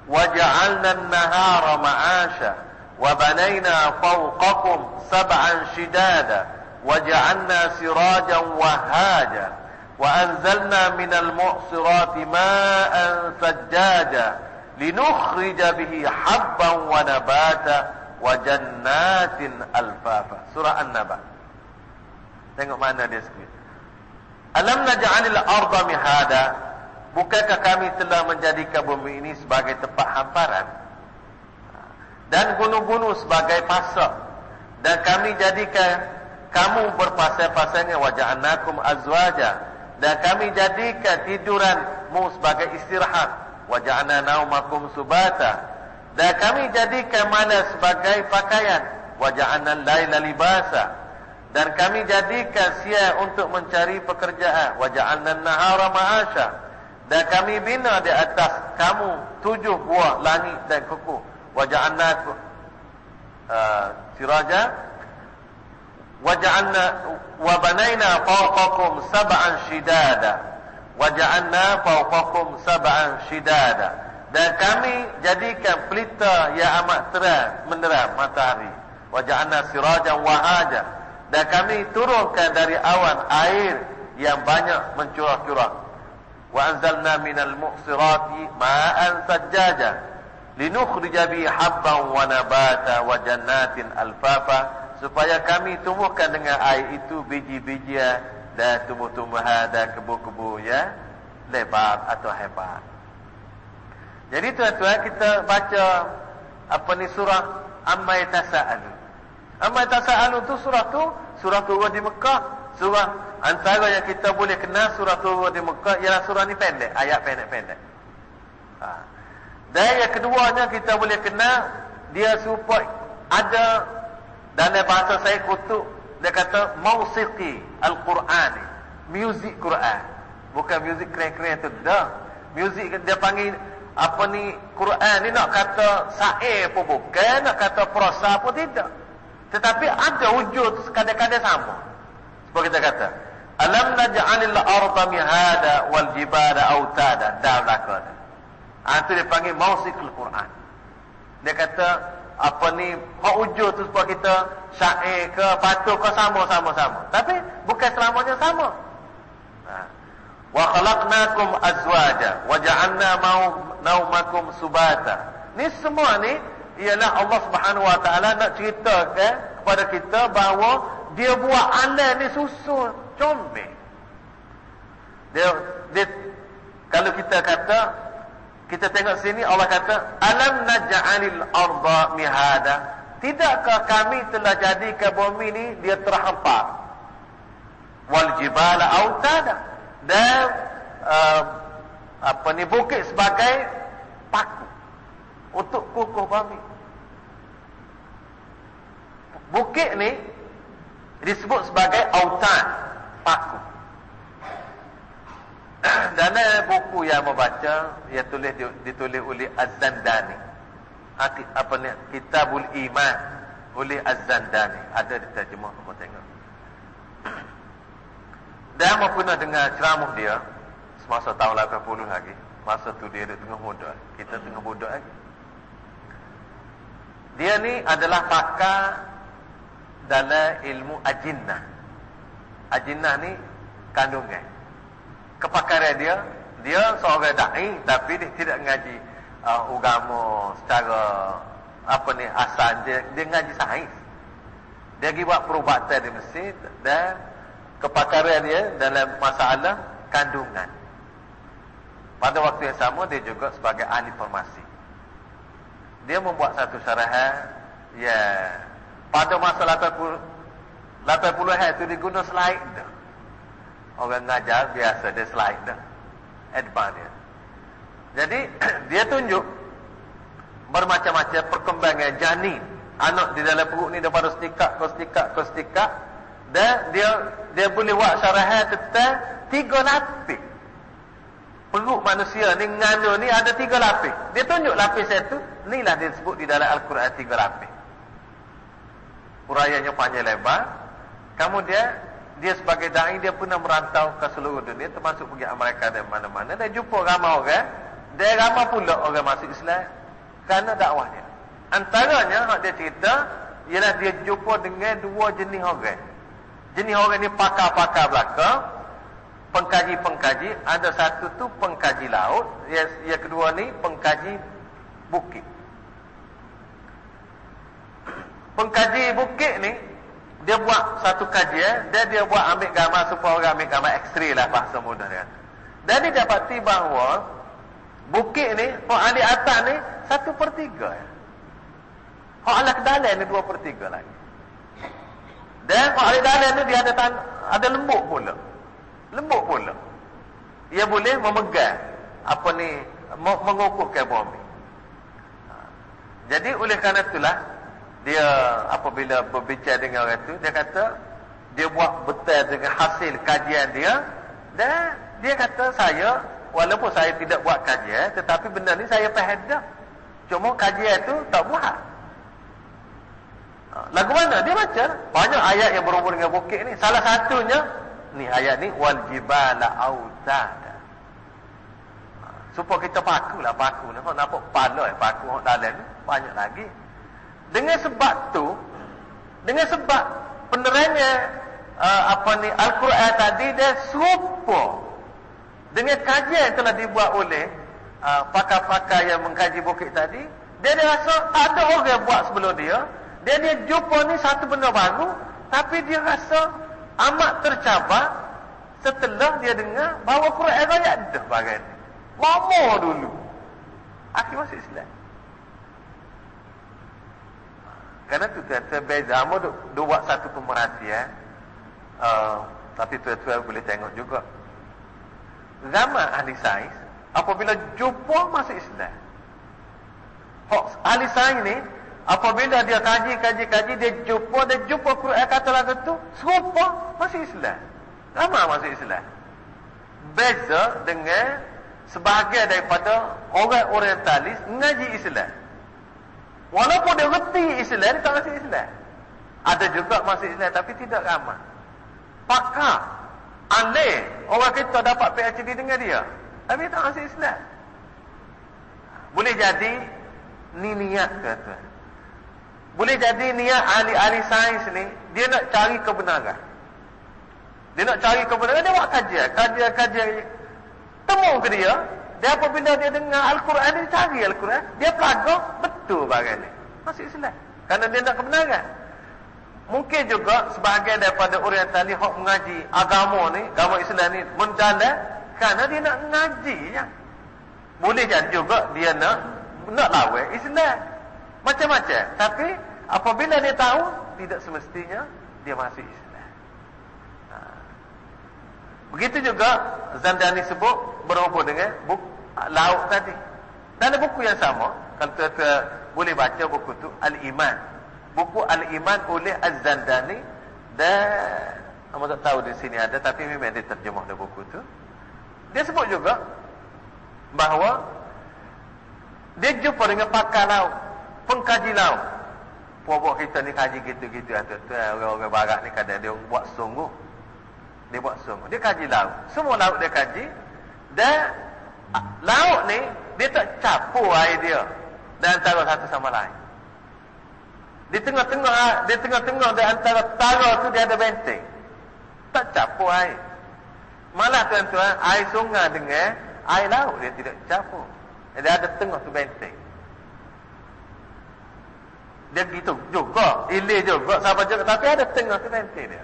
وجعلنا النهار معاشا وبنينا فوقكم سبعا شدادا وجعلنا سراجا وهاجا وأنزلنا من المعصرات ماء سجاجا لنخرج به حبا ونباتا wa jannatin alfafa. Surah an-naba. Tengok mana dia sebut alam naj'alil arda mihada. Bukankah kami telah menjadikan bumi ini sebagai tempat hamparan? Dan gunung-gunung sebagai pasak dan kami jadikan kamu berpasang-pasangnya waja'annakum azwaja. Dan kami jadikan tiduranmu sebagai istirahat. Wajah anakum subata dan kami jadikan malam sebagai pakaian. Waja'na laila libasa. Dan kami jadikan siang untuk mencari pekerjaan. Waja'na nahara ma'asha. Dan kami bina di atas kamu tujuh buah langit dan kuku. Waja'na uh, siraja. Waja'na wa banaina fawqakum sab'an shidada. Waja'anna fawqakum sab'an shidada dan kami jadikan pelita yang amat terang menerang matahari. Waja'anna sirajan wahaja. Dan kami turunkan dari awan air yang banyak mencurah-curah. Wa anzalna minal muqsirati ma'an sajjaja. Linukhrija bi habban wa nabata wa jannatin alfafa. Supaya kami tumbuhkan dengan air itu biji-bijian dan tumbuh-tumbuhan dan kebu-kebu ya lebar atau hebat. Jadi tuan-tuan kita baca apa ni surah Amma Yatasaalu. Amma Yatasaalu tu surah tu surah turun di Mekah. Surah antara yang kita boleh kenal surah turun di Mekah ialah surah ni pendek, ayat pendek-pendek. Ha. Dan yang keduanya kita boleh kenal dia supaya ada dalam bahasa saya kutuk dia kata musiqi al-Quran muzik Quran bukan muzik keren-keren tu dah muzik dia panggil apa ni Quran ni nak kata syair pun bukan nak kata prosa pun tidak. Tetapi ada wujud kadang-kadang sama. Seperti kita kata? Alam naj'alil arda mihada wal jibala autada dah belaka ha, itu dia panggil musik al-Quran dia kata apa ni hak ujur tu supaya kita syair ke patuh ke sama-sama sama tapi bukan selamanya sama. Ha. wa khalaqnakum azwaja wa ja'alna naumakum subata. Ni semua ni ialah Allah Subhanahu wa taala nak ceritakan kepada kita bahawa dia buat alam ni susun comel. Dia, dia kalau kita kata kita tengok sini Allah kata alam naj'alil arda mihada. Tidakkah kami telah jadikan bumi ini dia terhampar? Wal jibala autada. Dan uh, apa ni bukit sebagai paku untuk kukuh bumi bukit ni disebut sebagai autan paku. Dalam buku yang membaca ia tulis ditulis oleh Az-Zandani. Apa ni Kitabul Iman oleh Az-Zandani. Ada di terjemah kamu tengok. Dan pernah dengar ceramah dia semasa tahun 80 lagi masa tu dia ada tengah muda kita tengah bodoh lagi. Dia ni adalah pakar dalam ilmu ajinnah. Ajinnah ni kandungan kepakaran dia dia seorang dai tapi dia tidak ngaji uh, agama secara apa ni asal dia dia ngaji sains dia pergi buat perubatan di Mesir dan kepakaran dia dalam masalah kandungan pada waktu yang sama dia juga sebagai ahli farmasi dia membuat satu syarahan ya pada masa 80 80 itu diguna slide Orang ngajar biasa dia slide dah. Advance dia. Jadi dia tunjuk bermacam-macam perkembangan janin anak di dalam perut ni daripada setikak ke setikak ke setikak dan dia dia boleh buat syarahan tentang tiga lapis. Perut manusia ni ngandung ni ada tiga lapis. Dia tunjuk lapis satu, inilah dia sebut di dalam Al-Quran tiga lapis. Urayanya panjang lebar. Kemudian dia sebagai dai dia pernah merantau ke seluruh dunia termasuk pergi Amerika dan mana-mana dan jumpa ramai orang dia ramai pula orang masuk Islam kerana dakwah dia. Antaranya hak dia cerita ialah dia jumpa dengan dua jenis orang. Jenis orang ni pakar-pakar belakang, pengkaji-pengkaji, ada satu tu pengkaji laut, yang, yang kedua ni pengkaji bukit. Pengkaji bukit ni dia buat satu kajian, dia dia buat ambil gambar supaya orang ambil gambar ekstri lah bahasa mudah dia. Dan dia dapati bahawa bukit ni, orang ahli atas ni, satu per tiga. Orang ahli kedalam ni dua per tiga lagi. Dan orang ahli dalam ni dia ada tan ada lembut pula. Lembut pula. Ia boleh memegang apa ni, mengukuhkan bumi. Ha. Jadi oleh kerana itulah, dia apabila berbicara dengan orang itu, dia kata, dia buat betul dengan hasil kajian dia, dan dia kata saya walaupun saya tidak buat kajian tetapi benda ni saya dah. Cuma kajian tu tak buat. Ha, lagu mana? Dia baca banyak ayat yang berhubung dengan bukit ni. Salah satunya ni ayat ni wal jibala autada. Ha, supaya kita pakulah paku ni. Kau nampak pala eh, paku hok dalam ni banyak lagi. Dengan sebab tu dengan sebab penerangnya uh, apa ni Al-Quran tadi dia serupa dengan kajian yang telah dibuat oleh uh, pakar-pakar uh, yang mengkaji bukit tadi dia dia rasa ada orang yang buat sebelum dia dia dia jumpa ni satu benda baru tapi dia rasa amat tercabar setelah dia dengar bahawa Quran ayat dah bagai ni. Lama dulu. Akhir masuk Islam. Kerana tu kata beza. Amo duk, duk buat satu pemerhatian uh, tapi tuan-tuan boleh tengok juga. Zaman ahli sains apabila jumpa masuk Islam ahli sains ni apabila dia kaji kaji kaji dia jumpa dia jumpa Quran kata lagu tu serupa masuk Islam. Lama masuk Islam. Beza dengan sebahagian daripada orang orientalis ngaji Islam. Walaupun dia reti Islam dia tak masuk Islam. Ada juga masuk Islam tapi tidak ramai. Pakar Andai orang kita dapat PhD dengan dia, tapi tak masuk Islam. Boleh jadi ni niat kata. Boleh jadi niat ahli-ahli sains ni dia nak cari kebenaran. Dia nak cari kebenaran dia buat kajian, kajian-kajian temu ke dia, dia apabila dia dengar Al-Quran dia cari Al-Quran, dia pelagak betul bagian ni. Masuk Islam. Kerana dia nak kebenaran. Mungkin juga sebahagian daripada oriental ni hok mengaji agama ni, agama Islam ni menjalan kerana dia nak mengaji ya. Boleh jadi juga dia nak nak lawan Islam. Macam-macam. Tapi apabila dia tahu tidak semestinya dia masih Islam. Ha. Begitu juga Zandani sebut berhubung dengan buku lauk tadi. Dan ada buku yang sama kalau tuan-tuan boleh baca buku tu Al-Iman buku Al-Iman oleh Az-Zandani dan kamu tak tahu di sini ada tapi memang dia terjemah dalam buku tu dia sebut juga bahawa dia jumpa dengan pakar laut pengkaji laut puak kita ni kaji gitu-gitu orang-orang barat ni kadang dia buat sungguh dia buat sungguh dia kaji laut semua laut dia kaji dan laut ni dia tak capur air dia dan antara satu sama lain di tengah-tengah di tengah-tengah di antara tara tu dia ada benteng. Tak campur air. Malah tuan-tuan, air sungai dengan air laut dia tidak campur. Dia ada tengah tu benteng. Dia gitu juga, ilir juga, sahabat juga. Tapi ada tengah benteng dia.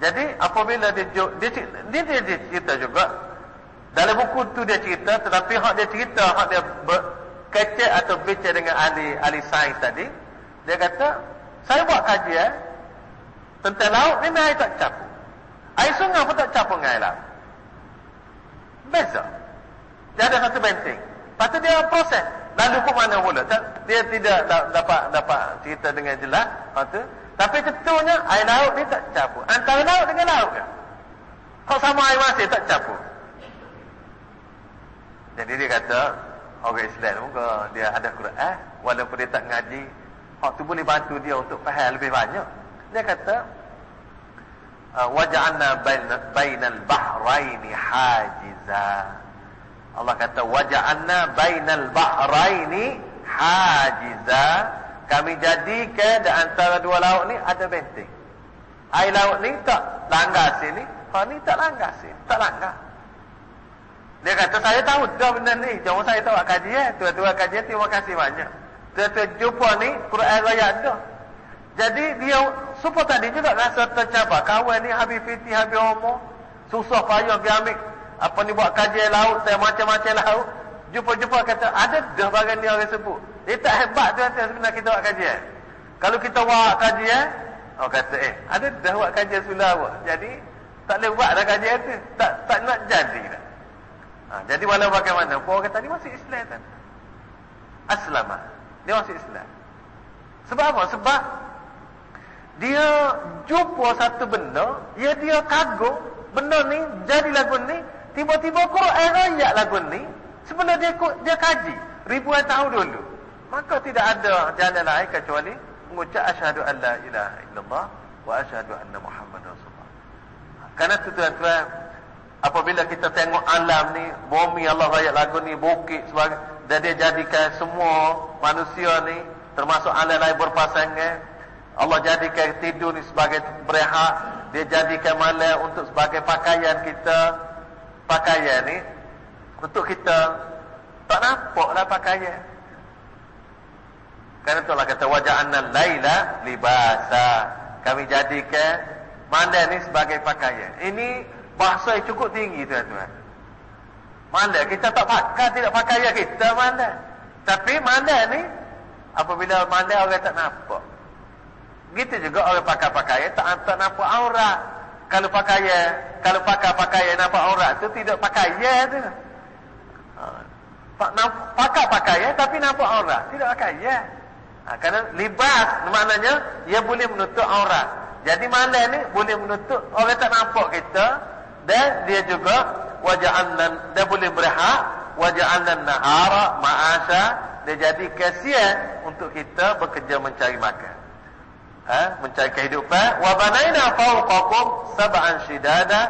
Jadi apabila dia dia, dia, dia, dia cerita juga. Dalam buku tu dia cerita tetapi hak dia cerita hak dia ber, kecek atau bicara dengan ahli ahli sains tadi dia kata saya buat kajian tentang laut ni air tak capur air sungai pun tak capur dengan air laut. Beza. Dia ada satu benteng lepas tu dia proses lalu ke mana pula? Dia tidak dapat dapat cerita dengan jelas tu tapi tentunya air laut ni tak capur antara laut dengan laut kan kalau sama air masih tak capur jadi dia kata orang Islam muka dia ada Quran walaupun dia tak ngaji hak tu boleh bantu dia untuk faham lebih banyak. Dia kata ah, waja'alna bainal bahraini hajiza Allah kata waja'anna bainal bahraini hajiza. Kami jadikan di antara dua laut ni ada benteng air laut ni tak langgar sini kalau ni tak langgar sini tak langgar. Dia kata saya tahu dah benda ni cuma saya tahu kajian. Tua-tua kajian terima kasih banyak. Tua-tua jumpa ni Quran raya dah. Jadi dia supaya tadi juga rasa tercabar. Kawan ni habis fitih habis homo susah payah pergi ambil apa ni buat kajian laut saya macam-macam laut. Jumpa-jumpa kata ada dah bagian ni orang sebut. Dia tak hebat tu sebenarnya kita buat kajian. Kalau kita buat kajian oh kata eh ada dah buat kajian sudah buat. Jadi tak boleh buat dah kajian tu tak tak nak jadi dah. Ha, jadi walau bagaimana? Orang kata ni masih Islam kan? Aslama. Dia masih Islam. Sebab apa? Sebab dia jumpa satu benda ya dia kagum benda ni jadi lagu ni tiba-tiba Quran ayat lagu ni sebenarnya dia dia kaji ribuan tahun dulu. Maka tidak ada jalan lain kecuali mengucap asyhadu an la ilaha illallah wa asyhadu anna muhammadar rasulullah. Karena itu tuan-tuan apabila kita tengok alam ni bumi Allah ayat lagu ni bukit sebagai dan dia jadikan semua manusia ni termasuk alam lain berpasangan Allah jadikan tidur ni sebagai berehat dia jadikan malam untuk sebagai pakaian kita pakaian ni untuk kita tak nampaklah pakaian. Kerana itulah kata wajah anna laila libasa. Kami jadikan malam ni sebagai pakaian. Ini bahasa yang cukup tinggi tuan-tuan. Malam kita tak pakai tidak pakaian kita malam tapi malam ni apabila malam orang tak nampak. Gitu juga orang pakai pakaian tak, tak nampak aurat kalau pakaian kalau pakai pakaian nampak aurat tu tidak pakaian tu. Ha. pakai pakaian tapi nampak aurat tidak pakaian ha, kerana libas maknanya ia boleh menutup aurat. Jadi malam ni boleh menutup orang tak nampak kita dan dia juga waja'annan dia boleh berhak waja'annan nahara ma'asa dia jadi kasihan untuk kita bekerja mencari makan ha? mencari kehidupan. Wa banaina fawqakum sab'an shidada.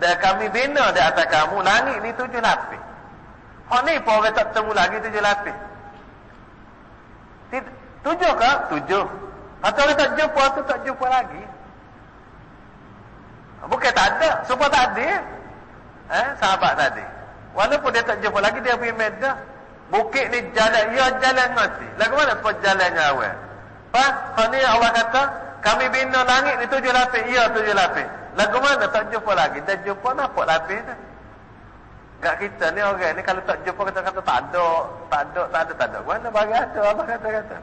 Dan kami bina di atas kamu. Langit ni tujuh lapis. Hak ni pun orang tak temu lagi tujuh lapis. Tujuh ke? tujuh. Atau orang tak jumpa tu tak jumpa lagi. Bukan tak ada. Semua tak ada. Eh? sahabat tadi. Walaupun dia tak jumpa lagi dia pergi medah bukit ni jalan. Ya jalan mati. Lagu mana? Sebab jalannya awal Pak, ni Allah kata, kami bina langit ni tujuh lapis. Iya tujuh lapis. Lagu mana tak jumpa lagi? Dah jumpa nampak lapis tu. Gak kita ni orang ni kalau tak jumpa kita kata tak ada, tak ada, tak ada, tak ada. Mana bagi ada apa kata-kata.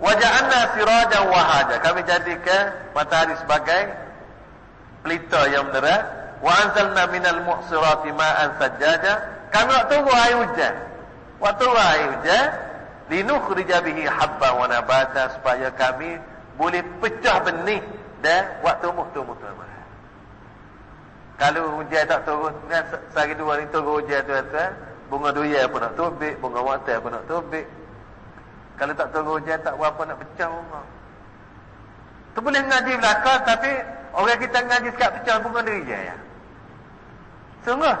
Waja'anna sirajan wahaja. Kami jadikan matahari sebagai pelita yang menerang. Wa anzalna minal mu'sirati ma'an sajjaja. Kami nak tunggu air hujan. Waktu air hujan, linukhrija bihi habba wa nabata supaya kami boleh pecah benih dan buat tumbuh-tumbuh tuan kalau hujan tak turun kan sehari dua ni turun hujan tuan-tuan. Bunga duya pun nak tubik bunga watai pun nak tubik. Kalau tak turun hujan tak berapa nak pecah bunga. Tu boleh ngaji belakang tapi orang kita ngaji sekat pecah bunga duya ya. Sungguh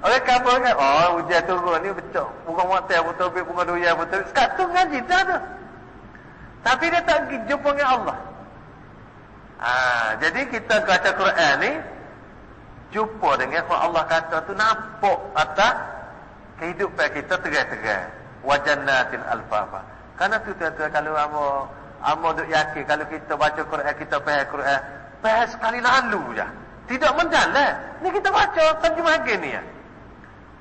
Orang kampung kan, oh hujan turun ni betul. Bunga mata betul, bunga doya betul. Sekarang tu ngaji tak ada. Tapi dia tak pergi jumpa dengan Allah. Ha, jadi kita baca Quran ni, jumpa dengan apa Allah kata tu nampak atas kehidupan kita terang-terang. Wajannatil alfafa. Karena tu tuan-tuan kalau amo amo duk yakin kalau kita baca Quran kita faham Quran, faham sekali lalu je. Tidak menjalan. Ni kita baca terjemah ni ya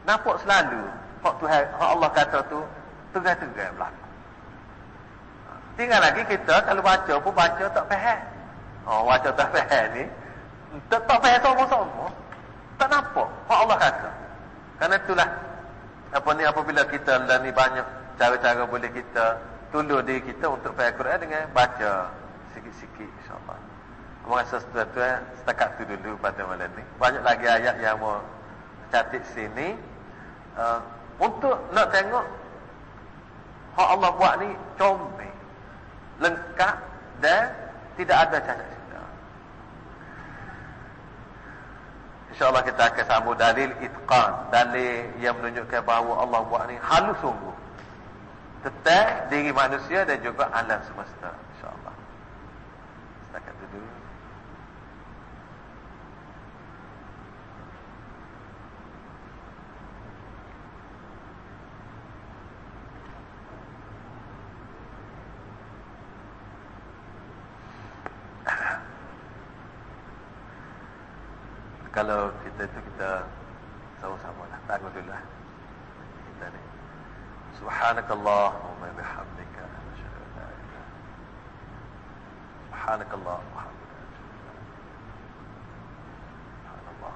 nampak selalu. Hak Tuhan hak Allah kata tu tegas-tegas berlaku tinggal lagi kita kalau baca pun baca tak faham. Oh baca tak faham ni tak, tak faham sama-sama. Tak nampak hak Allah kata. Kerana itulah apa ni apabila kita dan ni banyak cara-cara boleh kita tunduk diri kita untuk faham Quran dengan baca sikit-sikit insyaAllah. Terima kasih tuan-tuan Setakat tu dulu pada malam ni. Banyak lagi ayat yang mau catik sini uh, untuk nak tengok hak Allah buat ni comel lengkap dan tidak ada cacat InsyaAllah kita akan sambung dalil itqan. Dalil yang menunjukkan bahawa Allah buat ni halus sungguh. Tetap diri manusia dan juga alam semesta. Kalau kita itu kita sama-sama lah tangguh dulu lah kita ni subhanakallahumma bihamdika asyhadu an la ilaha subhanakallahumma subhanallah